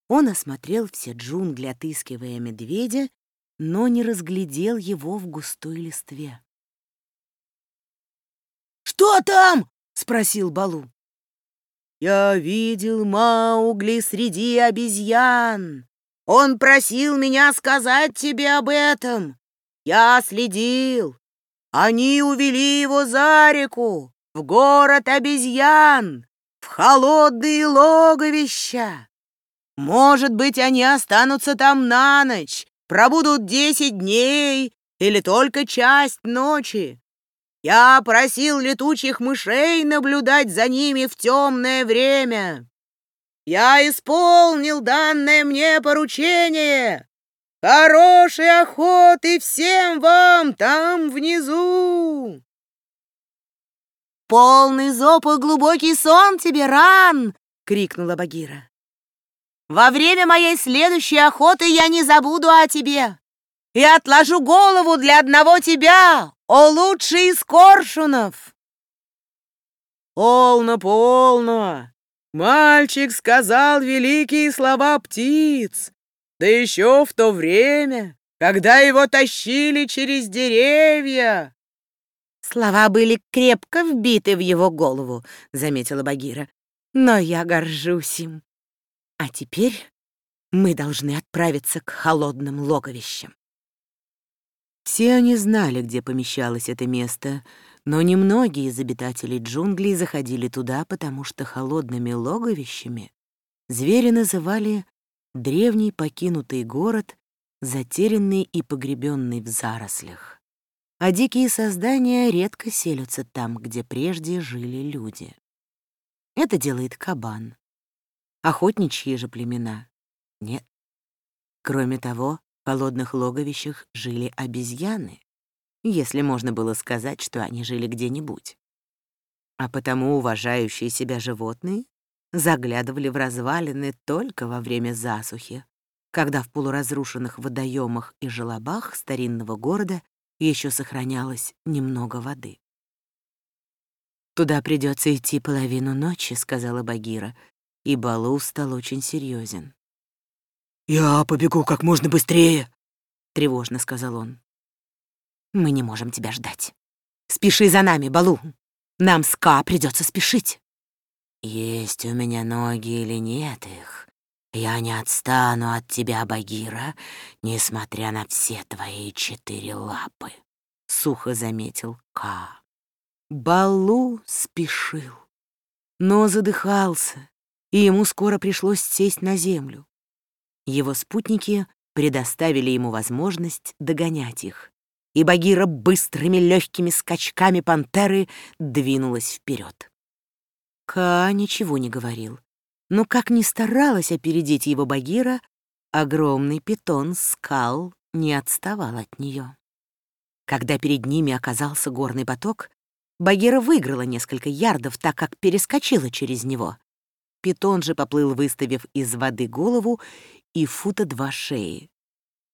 Он осмотрел все джунгли, отыскивая медведя, но не разглядел его в густой листве. «Что там?» — спросил Балу. «Я видел Маугли среди обезьян. Он просил меня сказать тебе об этом. Я следил. Они увели его за реку, в город обезьян, в холодные логовища. Может быть, они останутся там на ночь, пробудут десять дней или только часть ночи. Я просил летучих мышей наблюдать за ними в темное время. Я исполнил данное мне поручение. Хорошей охоты всем вам там внизу. «Полный зоб и глубокий сон тебе, Ран!» — крикнула Багира. Во время моей следующей охоты я не забуду о тебе и отложу голову для одного тебя, о лучший из коршунов!» «Полно, полно! Мальчик сказал великие слова птиц, да еще в то время, когда его тащили через деревья!» «Слова были крепко вбиты в его голову», — заметила Багира. «Но я горжусь им. А теперь мы должны отправиться к холодным логовищам. Все они знали, где помещалось это место, но немногие из обитателей джунглей заходили туда, потому что холодными логовищами звери называли древний покинутый город, затерянный и погребенный в зарослях. А дикие создания редко селятся там, где прежде жили люди. Это делает кабан. Охотничьи же племена — нет. Кроме того, в холодных логовищах жили обезьяны, если можно было сказать, что они жили где-нибудь. А потому уважающие себя животные заглядывали в развалины только во время засухи, когда в полуразрушенных водоемах и желобах старинного города еще сохранялось немного воды. «Туда придется идти половину ночи», — сказала Багира, и Балу стал очень серьезен. «Я побегу как можно быстрее», — тревожно сказал он. «Мы не можем тебя ждать. Спеши за нами, Балу. Нам с Ка придется спешить». «Есть у меня ноги или нет их, я не отстану от тебя, Багира, несмотря на все твои четыре лапы», — сухо заметил Ка. Балу спешил, но задыхался и ему скоро пришлось сесть на землю. Его спутники предоставили ему возможность догонять их, и Багира быстрыми легкими скачками пантеры двинулась вперед. Ка ничего не говорил, но как ни старалась опередить его Багира, огромный питон скал не отставал от нее. Когда перед ними оказался горный поток, Багира выиграла несколько ярдов, так как перескочила через него. Питон же поплыл, выставив из воды голову и фута два шеи.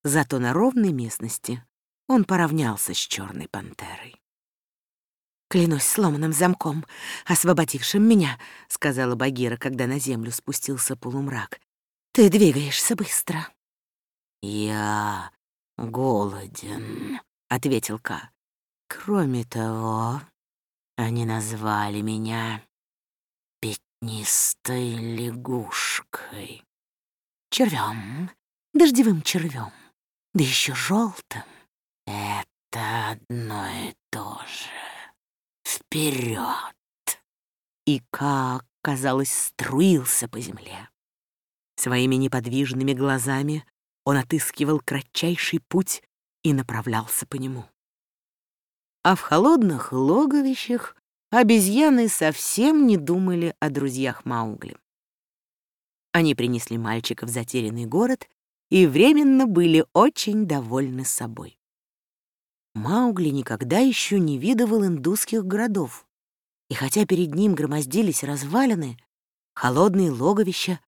Зато на ровной местности он поравнялся с черной пантерой. «Клянусь сломанным замком, освободившим меня», — сказала Багира, когда на землю спустился полумрак. «Ты двигаешься быстро». «Я голоден», — ответил Ка. «Кроме того, они назвали меня пятнистой лягушкой, червем, дождевым червем, да еще желтым. Это одно и то же. Вперед! И как, казалось, струился по земле. Своими неподвижными глазами он отыскивал кратчайший путь и направлялся по нему. А в холодных логовищах обезьяны совсем не думали о друзьях Маугли. Они принесли мальчика в затерянный город и временно были очень довольны собой. Маугли никогда еще не видывал индусских городов, и хотя перед ним громоздились развалины, холодные логовища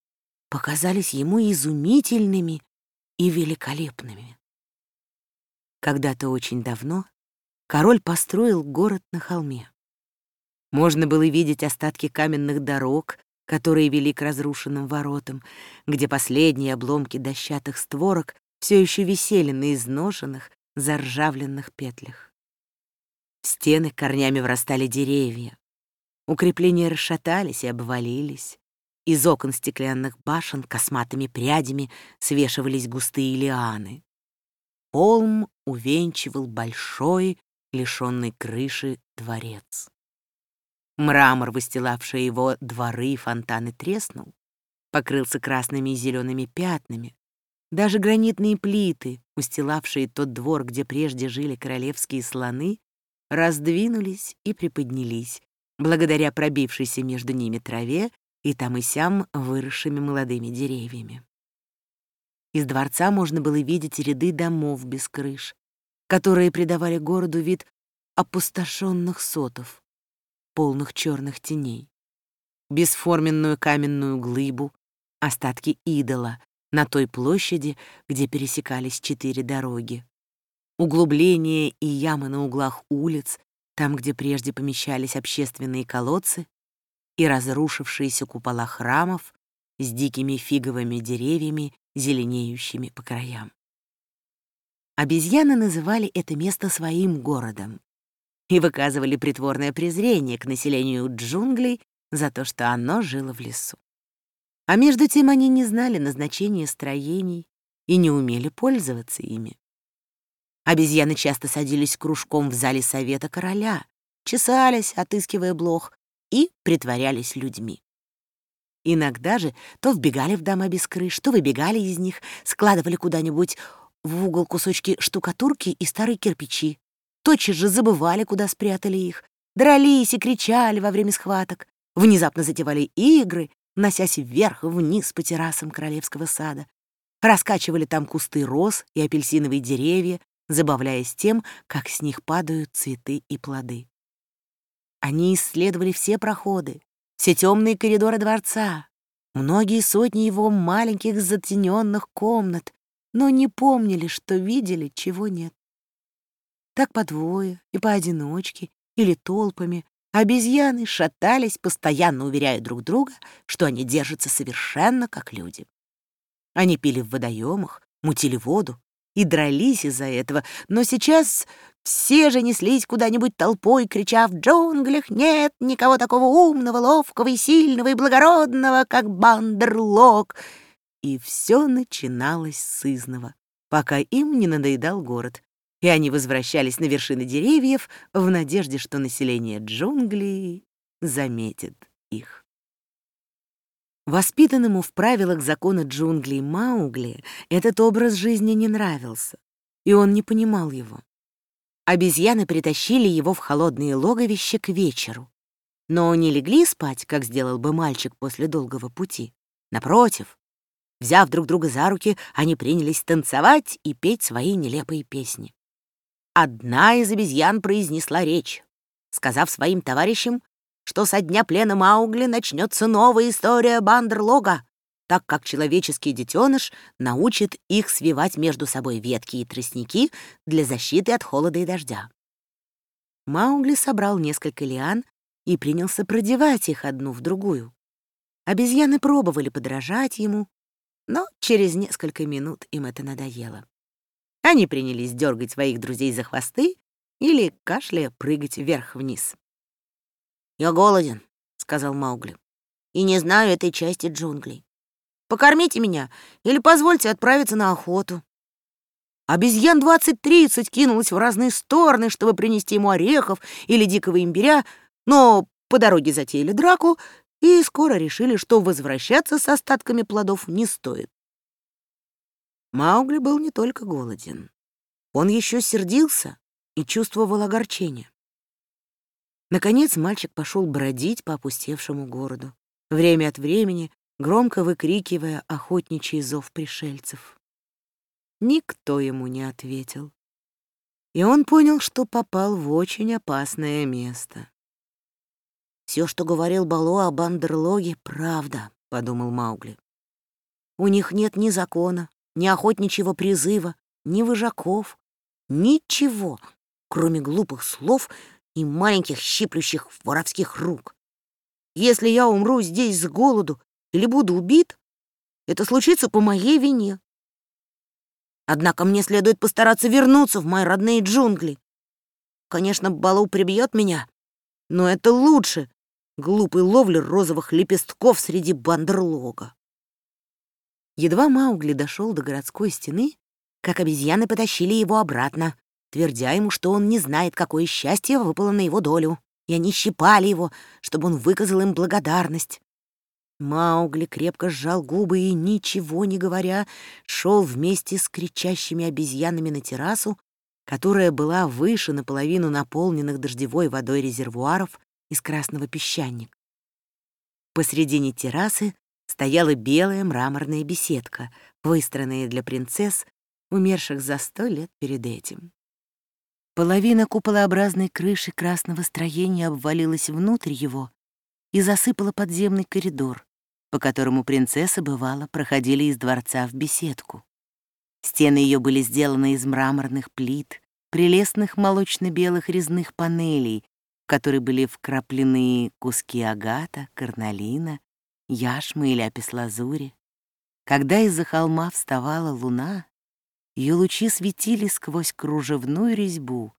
показались ему изумительными и великолепными. Когда-то очень давно король построил город на холме. Можно было видеть остатки каменных дорог, которые вели к разрушенным воротам, где последние обломки дощатых створок все еще висели на изношенных, заржавленных петлях. В стены корнями врастали деревья. Укрепления расшатались и обвалились. Из окон стеклянных башен косматыми прядями свешивались густые лианы. Холм увенчивал большой, лишенный крыши, дворец. Мрамор, выстилавший его дворы и фонтаны, треснул, покрылся красными и зелеными пятнами. Даже гранитные плиты, устилавшие тот двор, где прежде жили королевские слоны, раздвинулись и приподнялись, благодаря пробившейся между ними траве и там и сям выросшими молодыми деревьями. Из дворца можно было видеть ряды домов без крыш, которые придавали городу вид опустошенных сотов, полных черных теней, бесформенную каменную глыбу, остатки идола на той площади, где пересекались четыре дороги, углубления и ямы на углах улиц, там, где прежде помещались общественные колодцы, и разрушившиеся купола храмов с дикими фиговыми деревьями, зеленеющими по краям. Обезьяны называли это место своим городом и выказывали притворное презрение к населению джунглей за то, что оно жило в лесу. А между тем они не знали назначения строений и не умели пользоваться ими. Обезьяны часто садились кружком в зале совета короля, чесались, отыскивая блох, и притворялись людьми. Иногда же то вбегали в дома без крыш, то выбегали из них, складывали куда-нибудь в угол кусочки штукатурки и старые кирпичи, тотчас же забывали, куда спрятали их, дрались и кричали во время схваток, внезапно затевали игры, носясь вверх и вниз по террасам королевского сада, раскачивали там кусты роз и апельсиновые деревья, забавляясь тем, как с них падают цветы и плоды. Они исследовали все проходы, все темные коридоры дворца, многие сотни его маленьких затененных комнат, но не помнили, что видели, чего нет. Так по двое и поодиночке или толпами обезьяны шатались, постоянно уверяя друг друга, что они держатся совершенно как люди. Они пили в водоемах, мутили воду и дрались из-за этого, но сейчас все же неслись куда-нибудь толпой, крича в джунглях «Нет никого такого умного, ловкого и сильного и благородного, как Бандерлог!» И все начиналось с изного, пока им не надоедал город, и они возвращались на вершины деревьев в надежде, что население джунглей заметит их. Воспитанному в правилах закона джунглей Маугли этот образ жизни не нравился, и он не понимал его. Обезьяны притащили его в холодные логовища к вечеру, но не легли спать, как сделал бы мальчик после долгого пути. Напротив, взяв друг друга за руки, они принялись танцевать и петь свои нелепые песни. Одна из обезьян произнесла речь, сказав своим товарищам, что со дня плена Маугли начнется новая история Бандерлога, так как человеческий детеныш научит их свивать между собой ветки и тростники для защиты от холода и дождя. Маугли собрал несколько лиан и принялся продевать их одну в другую. Обезьяны пробовали подражать ему, но через несколько минут им это надоело. Они принялись дергать своих друзей за хвосты или, кашляя, прыгать вверх-вниз. «Я голоден», — сказал Маугли, — «и не знаю этой части джунглей. Покормите меня или позвольте отправиться на охоту». Обезьян двадцать-тридцать кинулось в разные стороны, чтобы принести ему орехов или дикого имбиря, но по дороге затеяли драку и скоро решили, что возвращаться с остатками плодов не стоит. Маугли был не только голоден. Он еще сердился и чувствовал огорчение. Наконец мальчик пошел бродить по опустевшему городу, время от времени громко выкрикивая охотничий зов пришельцев. Никто ему не ответил. И он понял, что попал в очень опасное место. «Все, что говорил Бало о Бандерлоге, правда», — подумал Маугли. «У них нет ни закона, ни охотничьего призыва, ни выжаков, ничего, кроме глупых слов и маленьких щиплющих воровских рук. Если я умру здесь с голоду или буду убит, это случится по моей вине. Однако мне следует постараться вернуться в мои родные джунгли. Конечно, Балу прибьет меня, но это лучше глупой ловли розовых лепестков среди бандерлога. Едва Маугли дошел до городской стены, как обезьяны потащили его обратно, твердя ему, что он не знает, какое счастье выпало на его долю, и они щипали его, чтобы он выказал им благодарность. Маугли крепко сжал губы и, ничего не говоря, шел вместе с кричащими обезьянами на террасу, которая была выше наполовину наполненных дождевой водой резервуаров из красного песчаника. Посредине террасы стояла белая мраморная беседка, выстроенная для принцесс, умерших за сто лет перед этим. Половина куполообразной крыши красного строения обвалилась внутрь его и засыпала подземный коридор, по которому принцессы, бывало, проходили из дворца в беседку. Стены ее были сделаны из мраморных плит, прелестных молочно-белых резных панелей, в которые были вкраплены куски агата, карналина, яшмы или апис-лазури. Когда из-за холма вставала луна, ее лучи светили сквозь кружевную резьбу,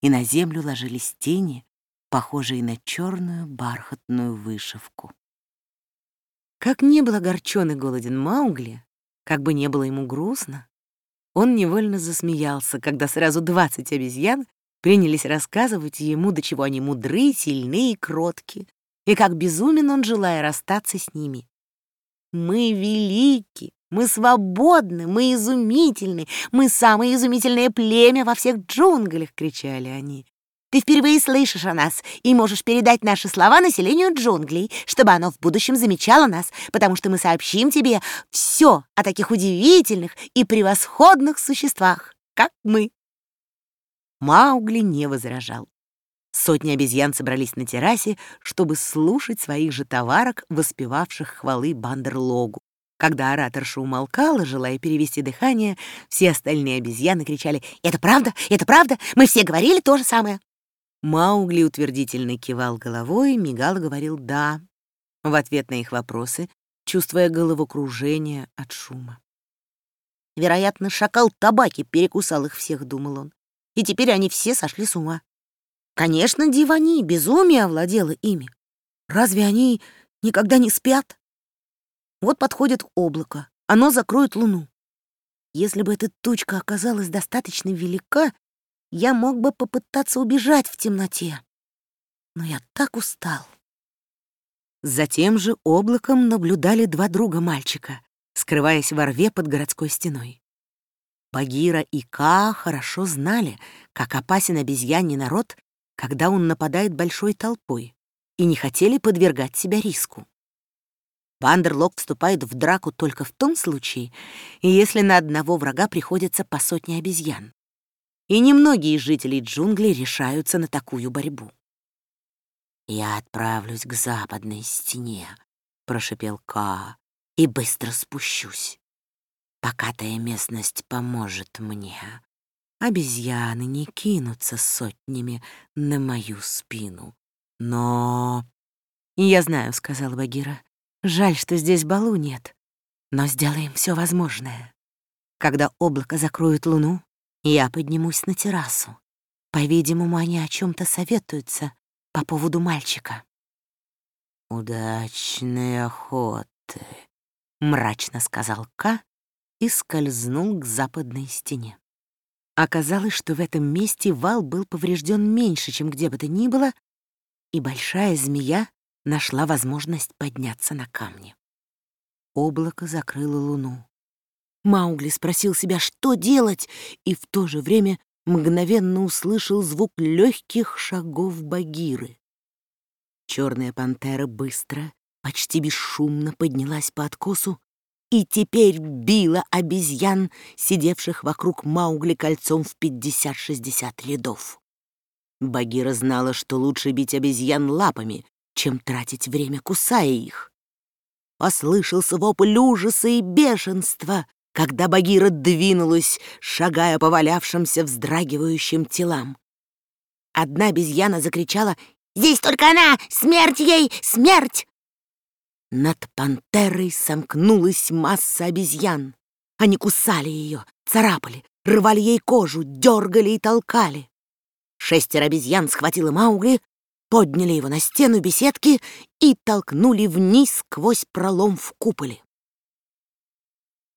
и на землю ложились тени, похожие на черную бархатную вышивку. Как не был огорчен и голоден Маугли, как бы не было ему грустно, он невольно засмеялся, когда сразу двадцать обезьян принялись рассказывать ему, до чего они мудры, сильны и кротки, и как безумен он, желая расстаться с ними. «Мы велики, мы свободны, мы изумительны, мы самое изумительное племя во всех джунглях!» — кричали они. «Ты впервые слышишь о нас и можешь передать наши слова населению джунглей, чтобы оно в будущем замечало нас, потому что мы сообщим тебе все о таких удивительных и превосходных существах, как мы». Маугли не возражал. Сотни обезьян собрались на террасе, чтобы слушать своих же товарок, воспевавших хвалы Бандерлогу. Когда ораторша умолкала, желая перевести дыхание, все остальные обезьяны кричали «Это правда? Это правда? Мы все говорили то же самое!» Маугли утвердительно кивал головой, мигал говорил «да» в ответ на их вопросы, чувствуя головокружение от шума. Вероятно, шакал табаки перекусал их всех, думал он и теперь они все сошли с ума. Конечно, дивани, безумие овладело ими. Разве они никогда не спят? Вот подходит облако, оно закроет луну. Если бы эта тучка оказалась достаточно велика, я мог бы попытаться убежать в темноте. Но я так устал. Затем же облаком наблюдали два друга мальчика, скрываясь во рве под городской стеной. Багира и Ка хорошо знали, как опасен обезьяний народ, когда он нападает большой толпой, и не хотели подвергать себя риску. Бандерлок вступает в драку только в том случае, если на одного врага приходится по сотне обезьян. И немногие жители джунглей решаются на такую борьбу. «Я отправлюсь к западной стене», — прошепел Ка, — «и быстро спущусь. Покатая местность поможет мне. Обезьяны не кинутся сотнями на мою спину. Но... «Я знаю», — сказала Багира. «Жаль, что здесь балу нет. Но сделаем все возможное. Когда облако закроет луну, я поднимусь на террасу. По-видимому, они о чем то советуются по поводу мальчика». «Удачной охоты», — мрачно сказал Ка и скользнул к западной стене. Оказалось, что в этом месте вал был поврежден меньше, чем где бы то ни было, и большая змея нашла возможность подняться на камни. Облако закрыло луну. Маугли спросил себя, что делать, и в то же время мгновенно услышал звук легких шагов Багиры. Черная пантера быстро, почти бесшумно поднялась по откосу и теперь била обезьян, сидевших вокруг Маугли кольцом в 50-60 рядов. Багира знала, что лучше бить обезьян лапами, чем тратить время, кусая их. Послышался вопль ужаса и бешенства, когда Багира двинулась, шагая по валявшимся вздрагивающим телам. Одна обезьяна закричала «Здесь только она! Смерть ей! Смерть!» Над пантерой сомкнулась масса обезьян. Они кусали ее, царапали, рвали ей кожу, дергали и толкали. Шестеро обезьян схватило Маугли, подняли его на стену беседки и толкнули вниз сквозь пролом в куполе.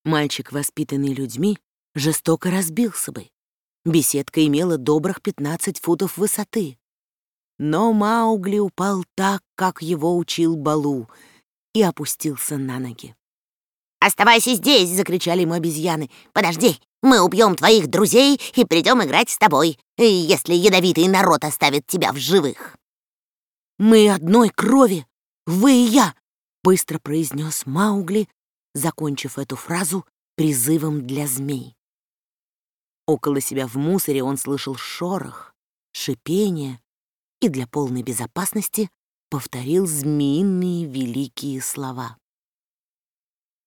Мальчик, воспитанный людьми, жестоко разбился бы. Беседка имела добрых 15 футов высоты. Но Маугли упал так, как его учил Балу, и опустился на ноги. «Оставайся здесь!» — закричали ему обезьяны. «Подожди, мы убьем твоих друзей и придем играть с тобой, если ядовитый народ оставит тебя в живых». «Мы одной крови, вы и я!» — быстро произнес Маугли, закончив эту фразу призывом для змей. Около себя в мусоре он слышал шорох, шипение и для полной безопасности повторил змеиные великие слова.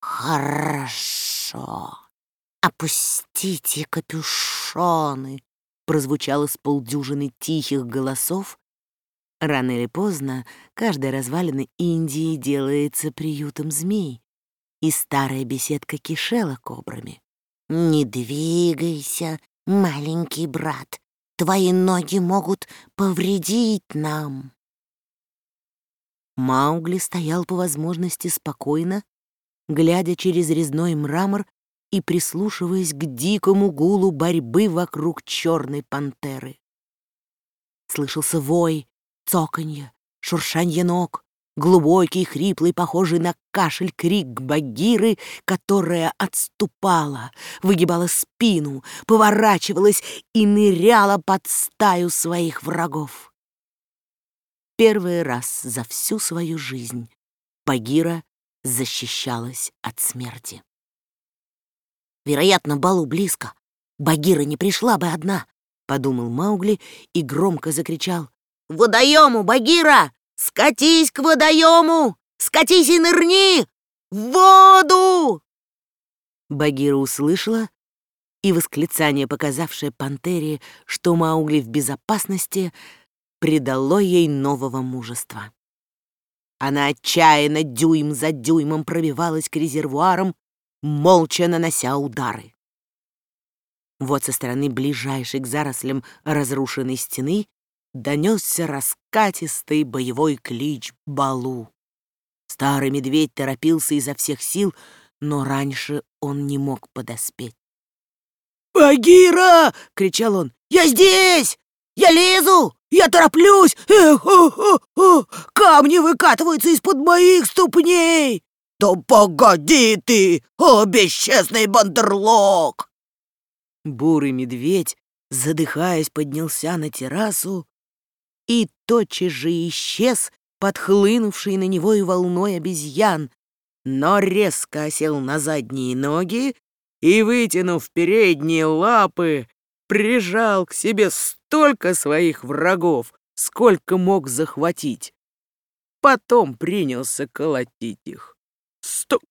«Хорошо, опустите капюшоны!» прозвучало с полдюжины тихих голосов. Рано или поздно каждая развалина Индии делается приютом змей, и старая беседка кишела кобрами. «Не двигайся, маленький брат, твои ноги могут повредить нам». Маугли стоял по возможности спокойно, глядя через резной мрамор и прислушиваясь к дикому гулу борьбы вокруг черной пантеры. Слышался вой, цоканье, шуршанье ног, глубокий, хриплый, похожий на кашель крик Багиры, которая отступала, выгибала спину, поворачивалась и ныряла под стаю своих врагов. Первый раз за всю свою жизнь Багира защищалась от смерти. Вероятно, Балу близко. Багира не пришла бы одна, — подумал Маугли и громко закричал. «Водоему, Багира! Скатись к водоему! Скатись и нырни! В воду!» Багира услышала, и восклицание, показавшее пантере, что Маугли в безопасности, придало ей нового мужества. Она отчаянно дюйм за дюймом пробивалась к резервуарам, молча нанося удары. Вот со стороны ближайшей к зарослям разрушенной стены донесся раскатистый боевой клич Балу. Старый медведь торопился изо всех сил, но раньше он не мог подоспеть. «Багира!» — кричал он. «Я здесь! Я лезу! Я тороплюсь! Эх, о, о, о! Камни выкатываются из-под моих ступней! Да погоди ты, о, бесчестный бандерлог!» Бурый медведь, задыхаясь, поднялся на террасу и тотчас же исчез, подхлынувший на него и волной обезьян, но резко осел на задние ноги и, вытянув передние лапы, прижал к себе столько своих врагов, сколько мог захватить. Потом принялся колотить их. Стук,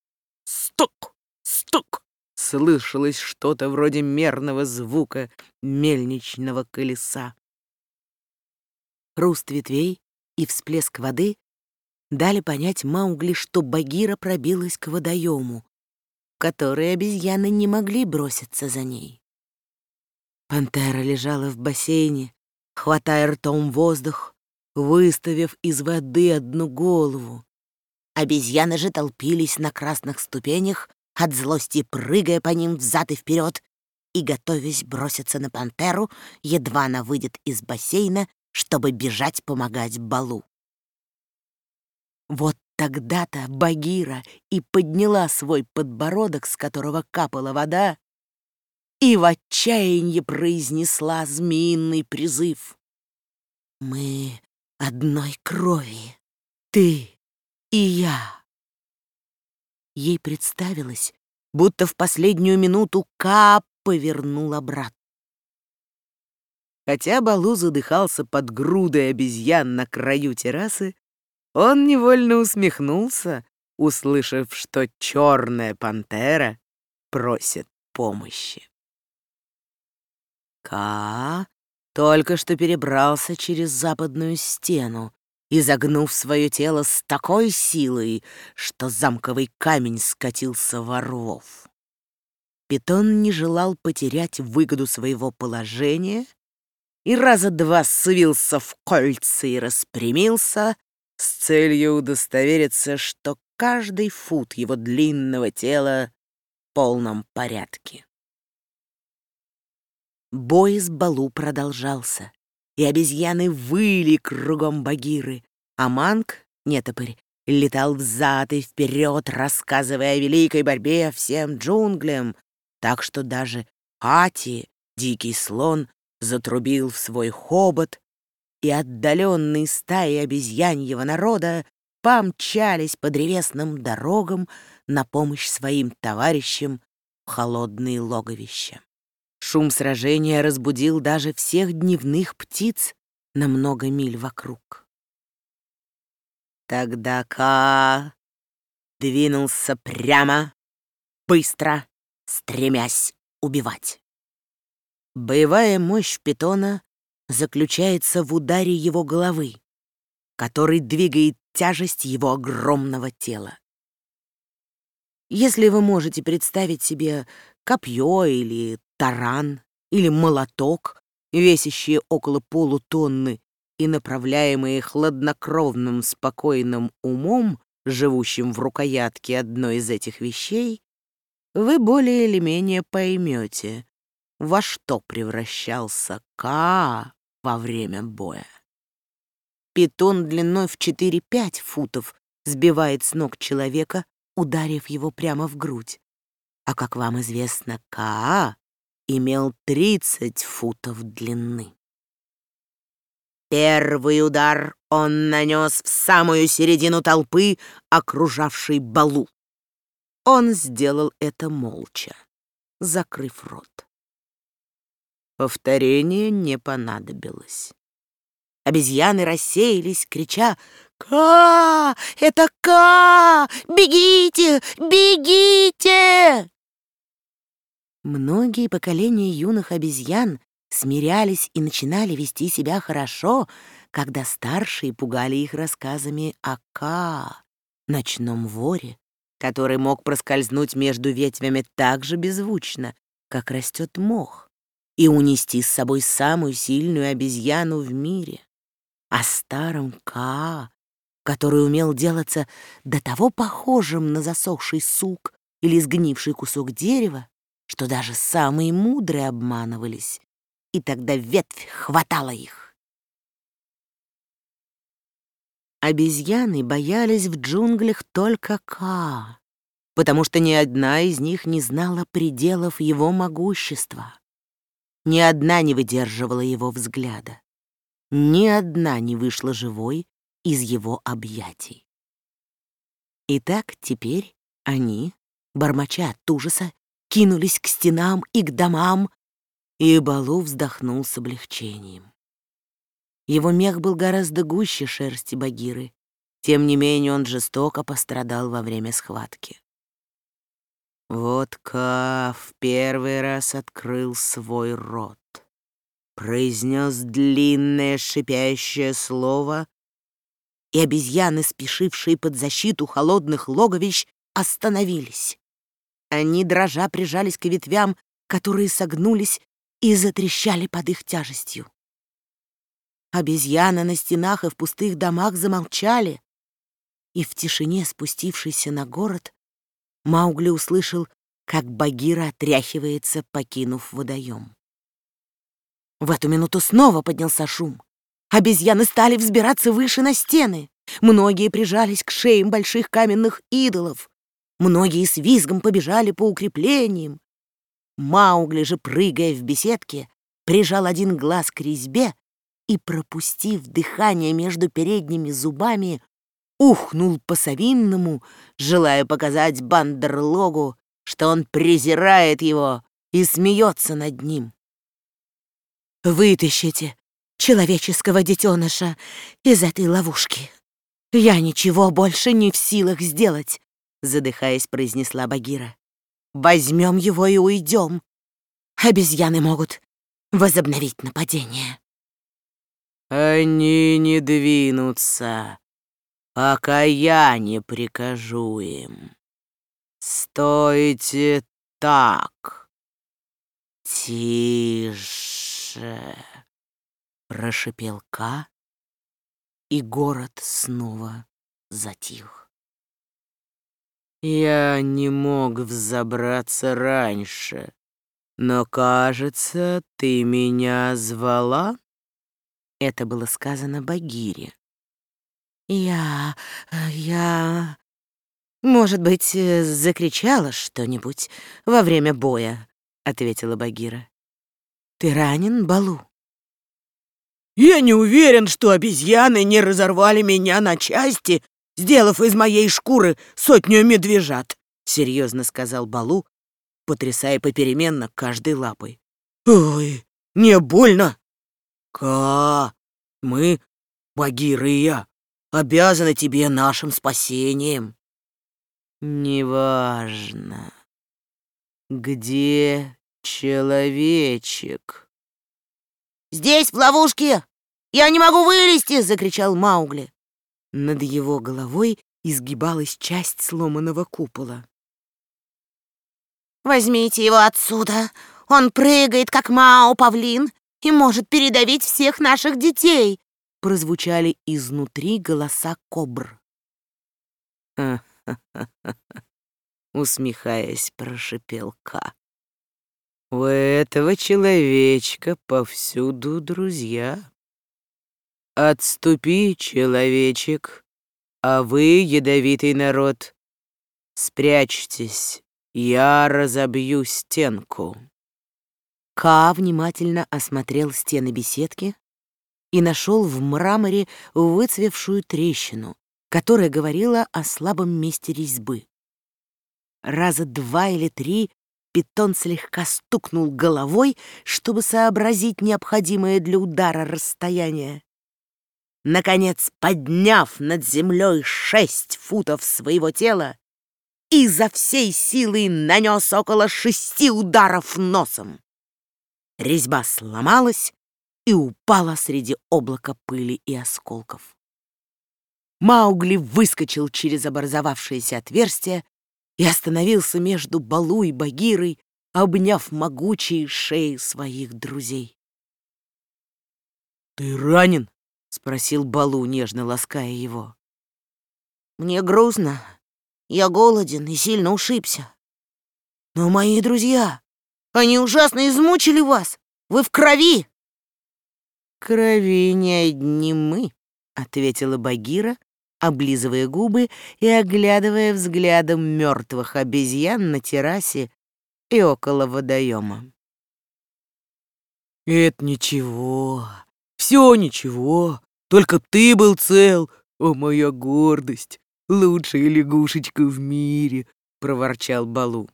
стук, стук. Слышалось что-то вроде мерного звука мельничного колеса. Хруст ветвей и всплеск воды дали понять Маугли, что Багира пробилась к водоему, в который обезьяны не могли броситься за ней. Пантера лежала в бассейне, хватая ртом воздух, выставив из воды одну голову. Обезьяны же толпились на красных ступенях, от злости прыгая по ним взад и вперед, и, готовясь броситься на пантеру, едва она выйдет из бассейна, чтобы бежать помогать Балу. Вот тогда-то Багира и подняла свой подбородок, с которого капала вода, и в отчаянии произнесла змеиный призыв. «Мы одной крови, ты и я». Ей представилось, будто в последнюю минуту Ка повернул обратно. Хотя Балу задыхался под грудой обезьян на краю террасы, он невольно усмехнулся, услышав, что черная пантера просит помощи. Ка только что перебрался через западную стену, изогнув свое тело с такой силой, что замковый камень скатился во рвов. Питон не желал потерять выгоду своего положения и раза два свился в кольца и распрямился с целью удостовериться, что каждый фут его длинного тела в полном порядке. Бой с Балу продолжался, и обезьяны выли кругом Багиры, а Манг, нетопырь, летал взад и вперед, рассказывая о великой борьбе всем джунглям, так что даже Ати, дикий слон, затрубил в свой хобот, и отдаленные стаи обезьяньего народа помчались по древесным дорогам на помощь своим товарищам в холодные логовища. Шум сражения разбудил даже всех дневных птиц на много миль вокруг. Тогда Ка двинулся прямо, быстро, стремясь убивать. Боевая мощь питона заключается в ударе его головы, который двигает тяжесть его огромного тела. Если вы можете представить себе копье или таран или молоток, весящие около полутонны и направляемые хладнокровным спокойным умом, живущим в рукоятке одной из этих вещей, вы более или менее поймете, во что превращался Каа во время боя. Питон длиной в 4-5 футов сбивает с ног человека, ударив его прямо в грудь. А как вам известно, Каа имел 30 футов длины. Первый удар он нанес в самую середину толпы, окружавшей Балу. Он сделал это молча, закрыв рот. Повторение не понадобилось. Обезьяны рассеялись, крича «Ка! Это Ка! Бегите! Бегите!» Многие поколения юных обезьян смирялись и начинали вести себя хорошо, когда старшие пугали их рассказами о Ка, ночном воре, который мог проскользнуть между ветвями так же беззвучно, как растет мох, и унести с собой самую сильную обезьяну в мире. О старом Ка, который умел делаться до того похожим на засохший сук или сгнивший кусок дерева, что даже самые мудрые обманывались, и тогда ветвь хватала их. Обезьяны боялись в джунглях только Ка, потому что ни одна из них не знала пределов его могущества. Ни одна не выдерживала его взгляда. Ни одна не вышла живой из его объятий. Итак, теперь они, бормоча от ужаса, кинулись к стенам и к домам, и Балу вздохнул с облегчением. Его мех был гораздо гуще шерсти Багиры, тем не менее он жестоко пострадал во время схватки. Вот Ка в первый раз открыл свой рот, произнес длинное шипящее слово, и обезьяны, спешившие под защиту холодных логовищ, остановились. Они, дрожа, прижались к ветвям, которые согнулись и затрещали под их тяжестью. Обезьяны на стенах и в пустых домах замолчали, и в тишине, спустившейся на город, Маугли услышал как Багира отряхивается, покинув водоем. В эту минуту снова поднялся шум. Обезьяны стали взбираться выше на стены. Многие прижались к шеям больших каменных идолов. Многие с визгом побежали по укреплениям. Маугли же, прыгая в беседке, прижал один глаз к резьбе и, пропустив дыхание между передними зубами, ухнул по-совинному, желая показать Бандерлогу, что он презирает его и смеется над ним. «Вытащите человеческого детеныша из этой ловушки. Я ничего больше не в силах сделать», — задыхаясь, произнесла Багира. Возьмем его и уйдем. Обезьяны могут возобновить нападение. Они не двинутся, пока я не прикажу им. Стойте так. Тише, прошипел Ка, и город снова затих. Я не мог взобраться раньше, но, кажется, ты меня звала? Это было сказано Багире. Я... я... Может быть, закричала что-нибудь во время боя, ответила Багира. Ты ранен, Балу? Я не уверен, что обезьяны не разорвали меня на части сделав из моей шкуры сотню медвежат», — серьезно сказал Балу, потрясая попеременно каждой лапой. «Ой, не больно?» «Ка, мы, Багира и я, обязаны тебе нашим спасением». «Неважно. Где человечек?» «Здесь, в ловушке! Я не могу вылезти!» — закричал Маугли. Над его головой изгибалась часть сломанного купола. «Возьмите его отсюда! Он прыгает, как Мао-павлин, и может передавить всех наших детей!» Прозвучали изнутри голоса кобр. усмехаясь, прошипел Ка. «У этого человечка повсюду друзья». «Отступи, человечек, а вы, ядовитый народ, спрячьтесь, я разобью стенку». Ка внимательно осмотрел стены беседки и нашел в мраморе выцвевшую трещину, которая говорила о слабом месте резьбы. Раза два или три питон слегка стукнул головой, чтобы сообразить необходимое для удара расстояние наконец подняв над землей шесть футов своего тела, изо всей силы нанес около шести ударов носом. Резьба сломалась и упала среди облака пыли и осколков. Маугли выскочил через образовавшееся отверстие и остановился между Балу и Багирой, обняв могучие шеи своих друзей. «Ты ранен?» — спросил Балу, нежно лаская его. «Мне грустно. Я голоден и сильно ушибся. Но мои друзья, они ужасно измучили вас. Вы в крови!» «Крови не одни мы», — ответила Багира, облизывая губы и оглядывая взглядом мертвых обезьян на террасе и около водоема. «Это ничего», все ничего, только ты был цел, о моя гордость, лучшая лягушечка в мире, проворчал Балу.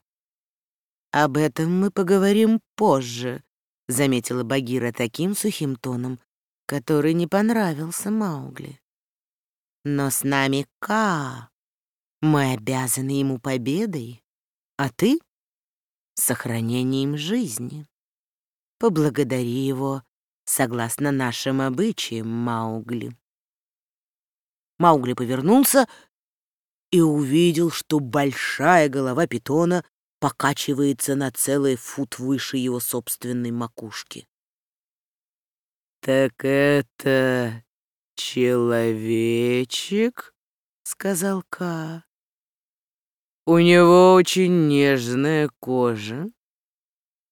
Об этом мы поговорим позже, заметила Багира таким сухим тоном, который не понравился Маугли. Но с нами Ка. Мы обязаны ему победой, а ты — сохранением жизни. Поблагодари его согласно нашим обычаям, Маугли. Маугли повернулся и увидел, что большая голова питона покачивается на целый фут выше его собственной макушки. «Так это человечек?» — сказал Ка. У него очень нежная кожа,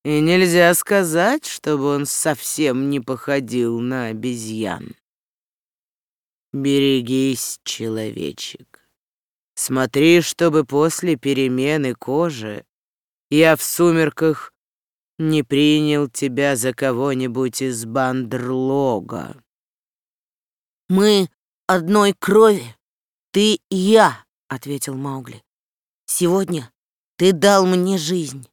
и нельзя сказать, чтобы он совсем не походил на обезьян. Берегись, человечек. Смотри, чтобы после перемены кожи я в сумерках не принял тебя за кого-нибудь из бандерлога. «Мы одной крови, ты и я», — ответил Маугли. «Сегодня ты дал мне жизнь.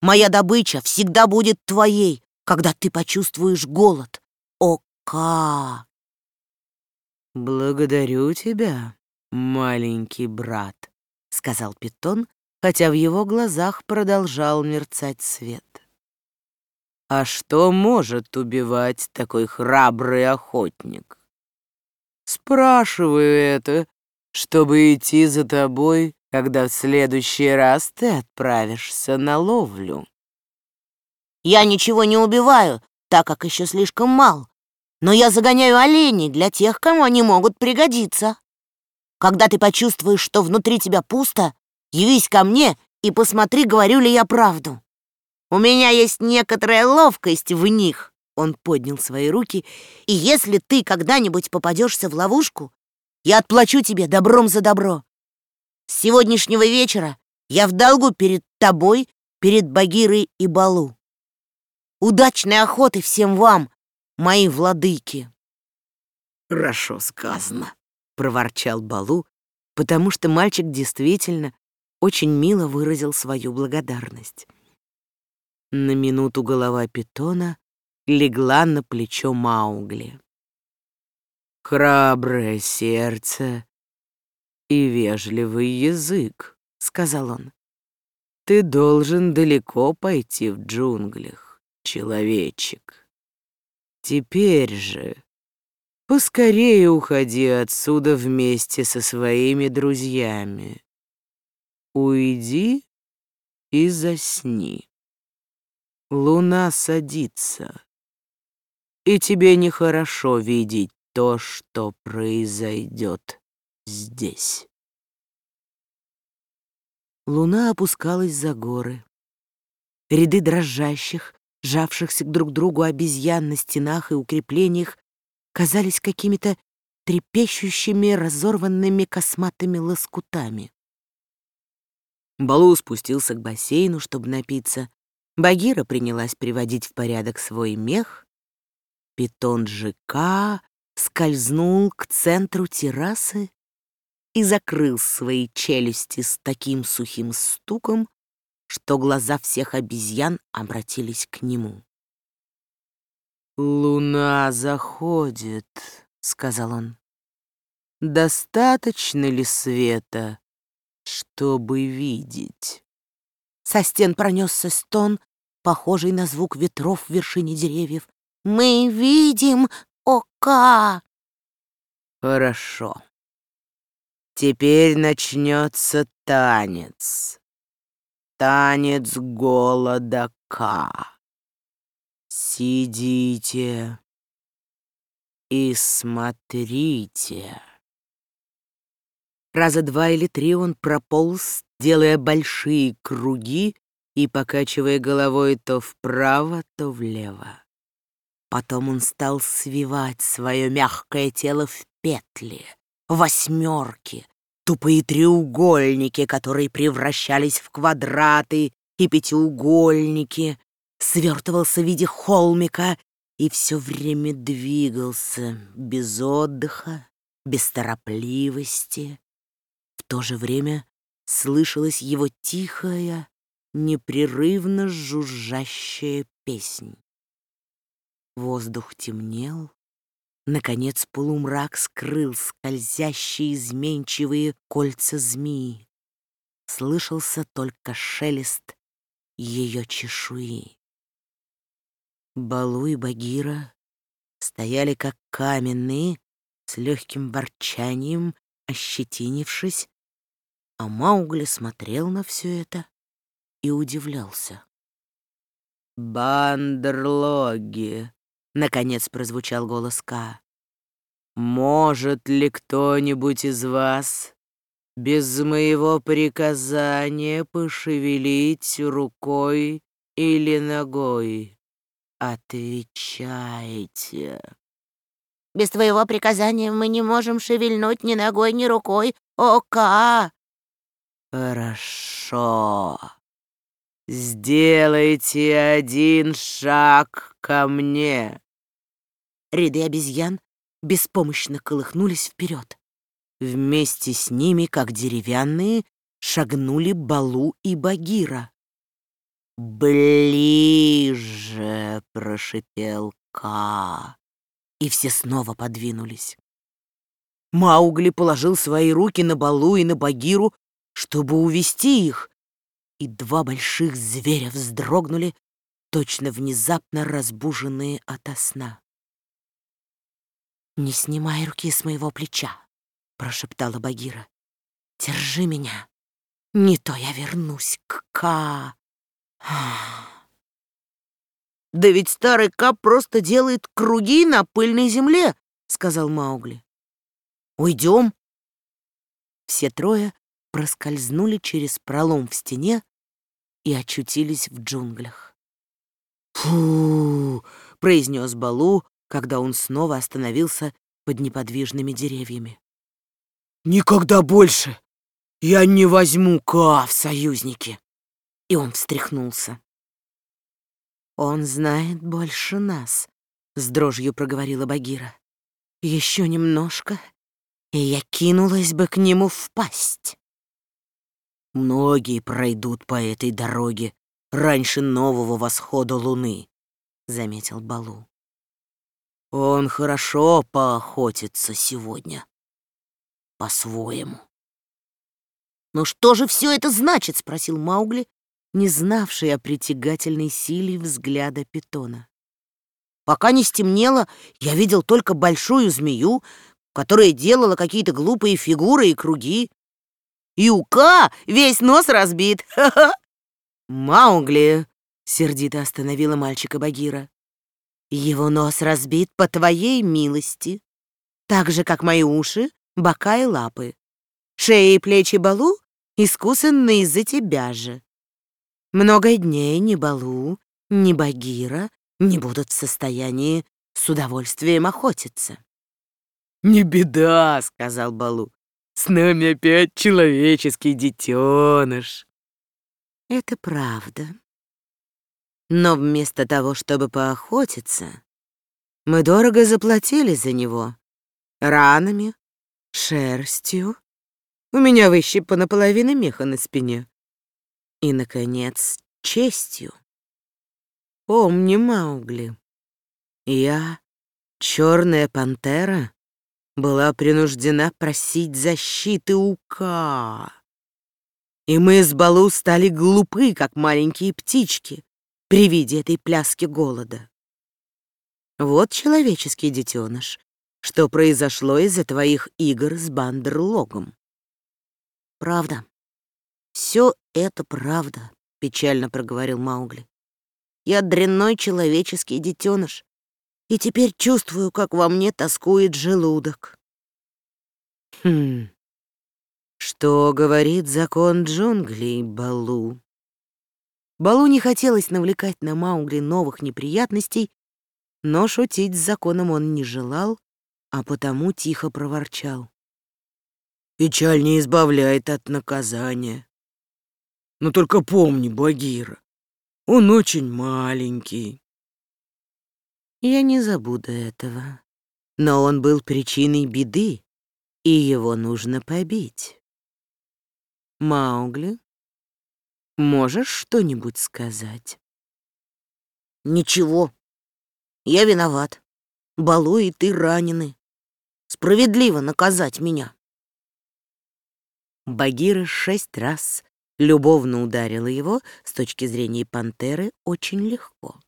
Моя добыча всегда будет твоей, когда ты почувствуешь голод. Ока!» «Благодарю тебя, маленький брат», — сказал питон, хотя в его глазах продолжал мерцать свет. «А что может убивать такой храбрый охотник?» Спрашиваю это, чтобы идти за тобой, когда в следующий раз ты отправишься на ловлю. Я ничего не убиваю, так как еще слишком мал, но я загоняю оленей для тех, кому они могут пригодиться. Когда ты почувствуешь, что внутри тебя пусто, явись ко мне и посмотри, говорю ли я правду. У меня есть некоторая ловкость в них. Он поднял свои руки, и если ты когда-нибудь попадешься в ловушку, я отплачу тебе добром за добро. С сегодняшнего вечера я в долгу перед тобой, перед Багирой и Балу. Удачной охоты всем вам, мои владыки. Хорошо сказано, проворчал Балу, потому что мальчик действительно очень мило выразил свою благодарность. На минуту голова питона легла на плечо Маугли. «Храброе сердце и вежливый язык», — сказал он. «Ты должен далеко пойти в джунглях, человечек. Теперь же поскорее уходи отсюда вместе со своими друзьями. Уйди и засни. Луна садится и тебе нехорошо видеть то, что произойдет здесь. Луна опускалась за горы. Ряды дрожащих, жавшихся друг к другу обезьян на стенах и укреплениях казались какими-то трепещущими, разорванными косматыми лоскутами. Балу спустился к бассейну, чтобы напиться. Багира принялась приводить в порядок свой мех, Питон ЖК скользнул к центру террасы и закрыл свои челюсти с таким сухим стуком, что глаза всех обезьян обратились к нему. «Луна заходит», — сказал он. «Достаточно ли света, чтобы видеть?» Со стен пронесся стон, похожий на звук ветров в вершине деревьев, мы видим ока. Хорошо. Теперь начнется танец. Танец голода Ка. Сидите и смотрите. Раза два или три он прополз, делая большие круги и покачивая головой то вправо, то влево. Потом он стал свивать свое мягкое тело в петли, восьмерки, тупые треугольники, которые превращались в квадраты и пятиугольники, свертывался в виде холмика и все время двигался без отдыха, без торопливости. В то же время слышалась его тихая, непрерывно жужжащая песнь. Воздух темнел. Наконец полумрак скрыл скользящие изменчивые кольца змеи. Слышался только шелест ее чешуи. Балу и Багира стояли как каменные, с легким ворчанием, ощетинившись, а Маугли смотрел на все это и удивлялся. «Бандерлоги!» Наконец прозвучал голос Ка. «Может ли кто-нибудь из вас без моего приказания пошевелить рукой или ногой? Отвечайте. Без твоего приказания мы не можем шевельнуть ни ногой, ни рукой. Ока! Хорошо. Сделайте один шаг ко мне. Ряды обезьян беспомощно колыхнулись вперед. Вместе с ними, как деревянные, шагнули Балу и Багира. «Ближе!» — прошипел Ка. И все снова подвинулись. Маугли положил свои руки на Балу и на Багиру, чтобы увести их, и два больших зверя вздрогнули, точно внезапно разбуженные ото сна. «Не снимай руки с моего плеча», — прошептала Багира. «Держи меня, не то я вернусь к Ка». «Да ведь старый Кап просто делает круги на пыльной земле», — сказал Маугли. «Уйдем». Все трое проскользнули через пролом в стене и очутились в джунглях. «Фу!» — произнес Балу, когда он снова остановился под неподвижными деревьями. «Никогда больше я не возьму Ка в союзники!» И он встряхнулся. «Он знает больше нас», — с дрожью проговорила Багира. «Еще немножко, и я кинулась бы к нему в пасть». «Многие пройдут по этой дороге раньше нового восхода луны», — заметил Балу. «Он хорошо поохотится сегодня. По-своему». «Ну что же все это значит?» — спросил Маугли, не знавший о притягательной силе взгляда питона. Пока не стемнело, я видел только большую змею, которая делала какие-то глупые фигуры и круги. И у весь нос разбит. Ха-ха. Маугли, сердито остановила мальчика Багира. Его нос разбит по твоей милости, так же, как мои уши, бока и лапы. Шеи и плечи Балу искусаны из-за тебя же. Много дней ни Балу, ни Багира не будут в состоянии с удовольствием охотиться. «Не беда», — сказал Балу. «С нами опять человеческий детеныш». Это правда. Но вместо того, чтобы поохотиться, мы дорого заплатили за него. Ранами, шерстью. У меня выщипана половина меха на спине. И, наконец, честью. Помни, Маугли, я, черная пантера, была принуждена просить защиты у Ка. И мы с Балу стали глупы, как маленькие птички, при виде этой пляски голода. Вот человеческий детеныш, что произошло из-за твоих игр с Бандерлогом. Правда. Все это правда, печально проговорил Маугли. Я дрянной человеческий детеныш, и теперь чувствую, как во мне тоскует желудок. Хм. Что говорит закон джунглей, Балу? Балу не хотелось навлекать на Маугли новых неприятностей, но шутить с законом он не желал, а потому тихо проворчал. «Печаль не избавляет от наказания. Но только помни, Багира, он очень маленький». Я не забуду этого. Но он был причиной беды, и его нужно побить. Маугли, можешь что-нибудь сказать? Ничего. Я виноват. Балу и ты ранены. Справедливо наказать меня. Багира шесть раз любовно ударила его, с точки зрения пантеры, очень легко.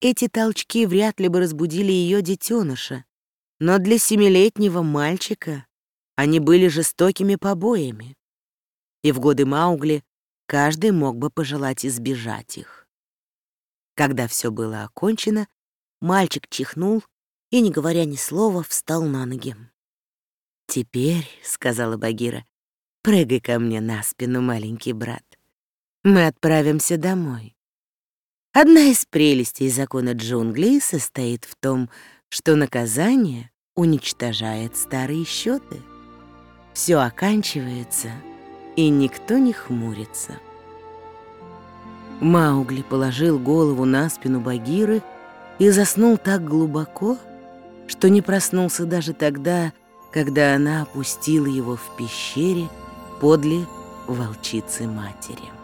Эти толчки вряд ли бы разбудили ее детеныша, но для семилетнего мальчика они были жестокими побоями. И в годы Маугли каждый мог бы пожелать избежать их. Когда все было окончено, мальчик чихнул и, не говоря ни слова, встал на ноги. «Теперь», — сказала Багира, Прыгай ко мне на спину, маленький брат. Мы отправимся домой. Одна из прелестей закона джунглей состоит в том, что наказание уничтожает старые счеты. Все оканчивается, и никто не хмурится. Маугли положил голову на спину Багиры и заснул так глубоко, что не проснулся даже тогда, когда она опустила его в пещере подле волчицы матери.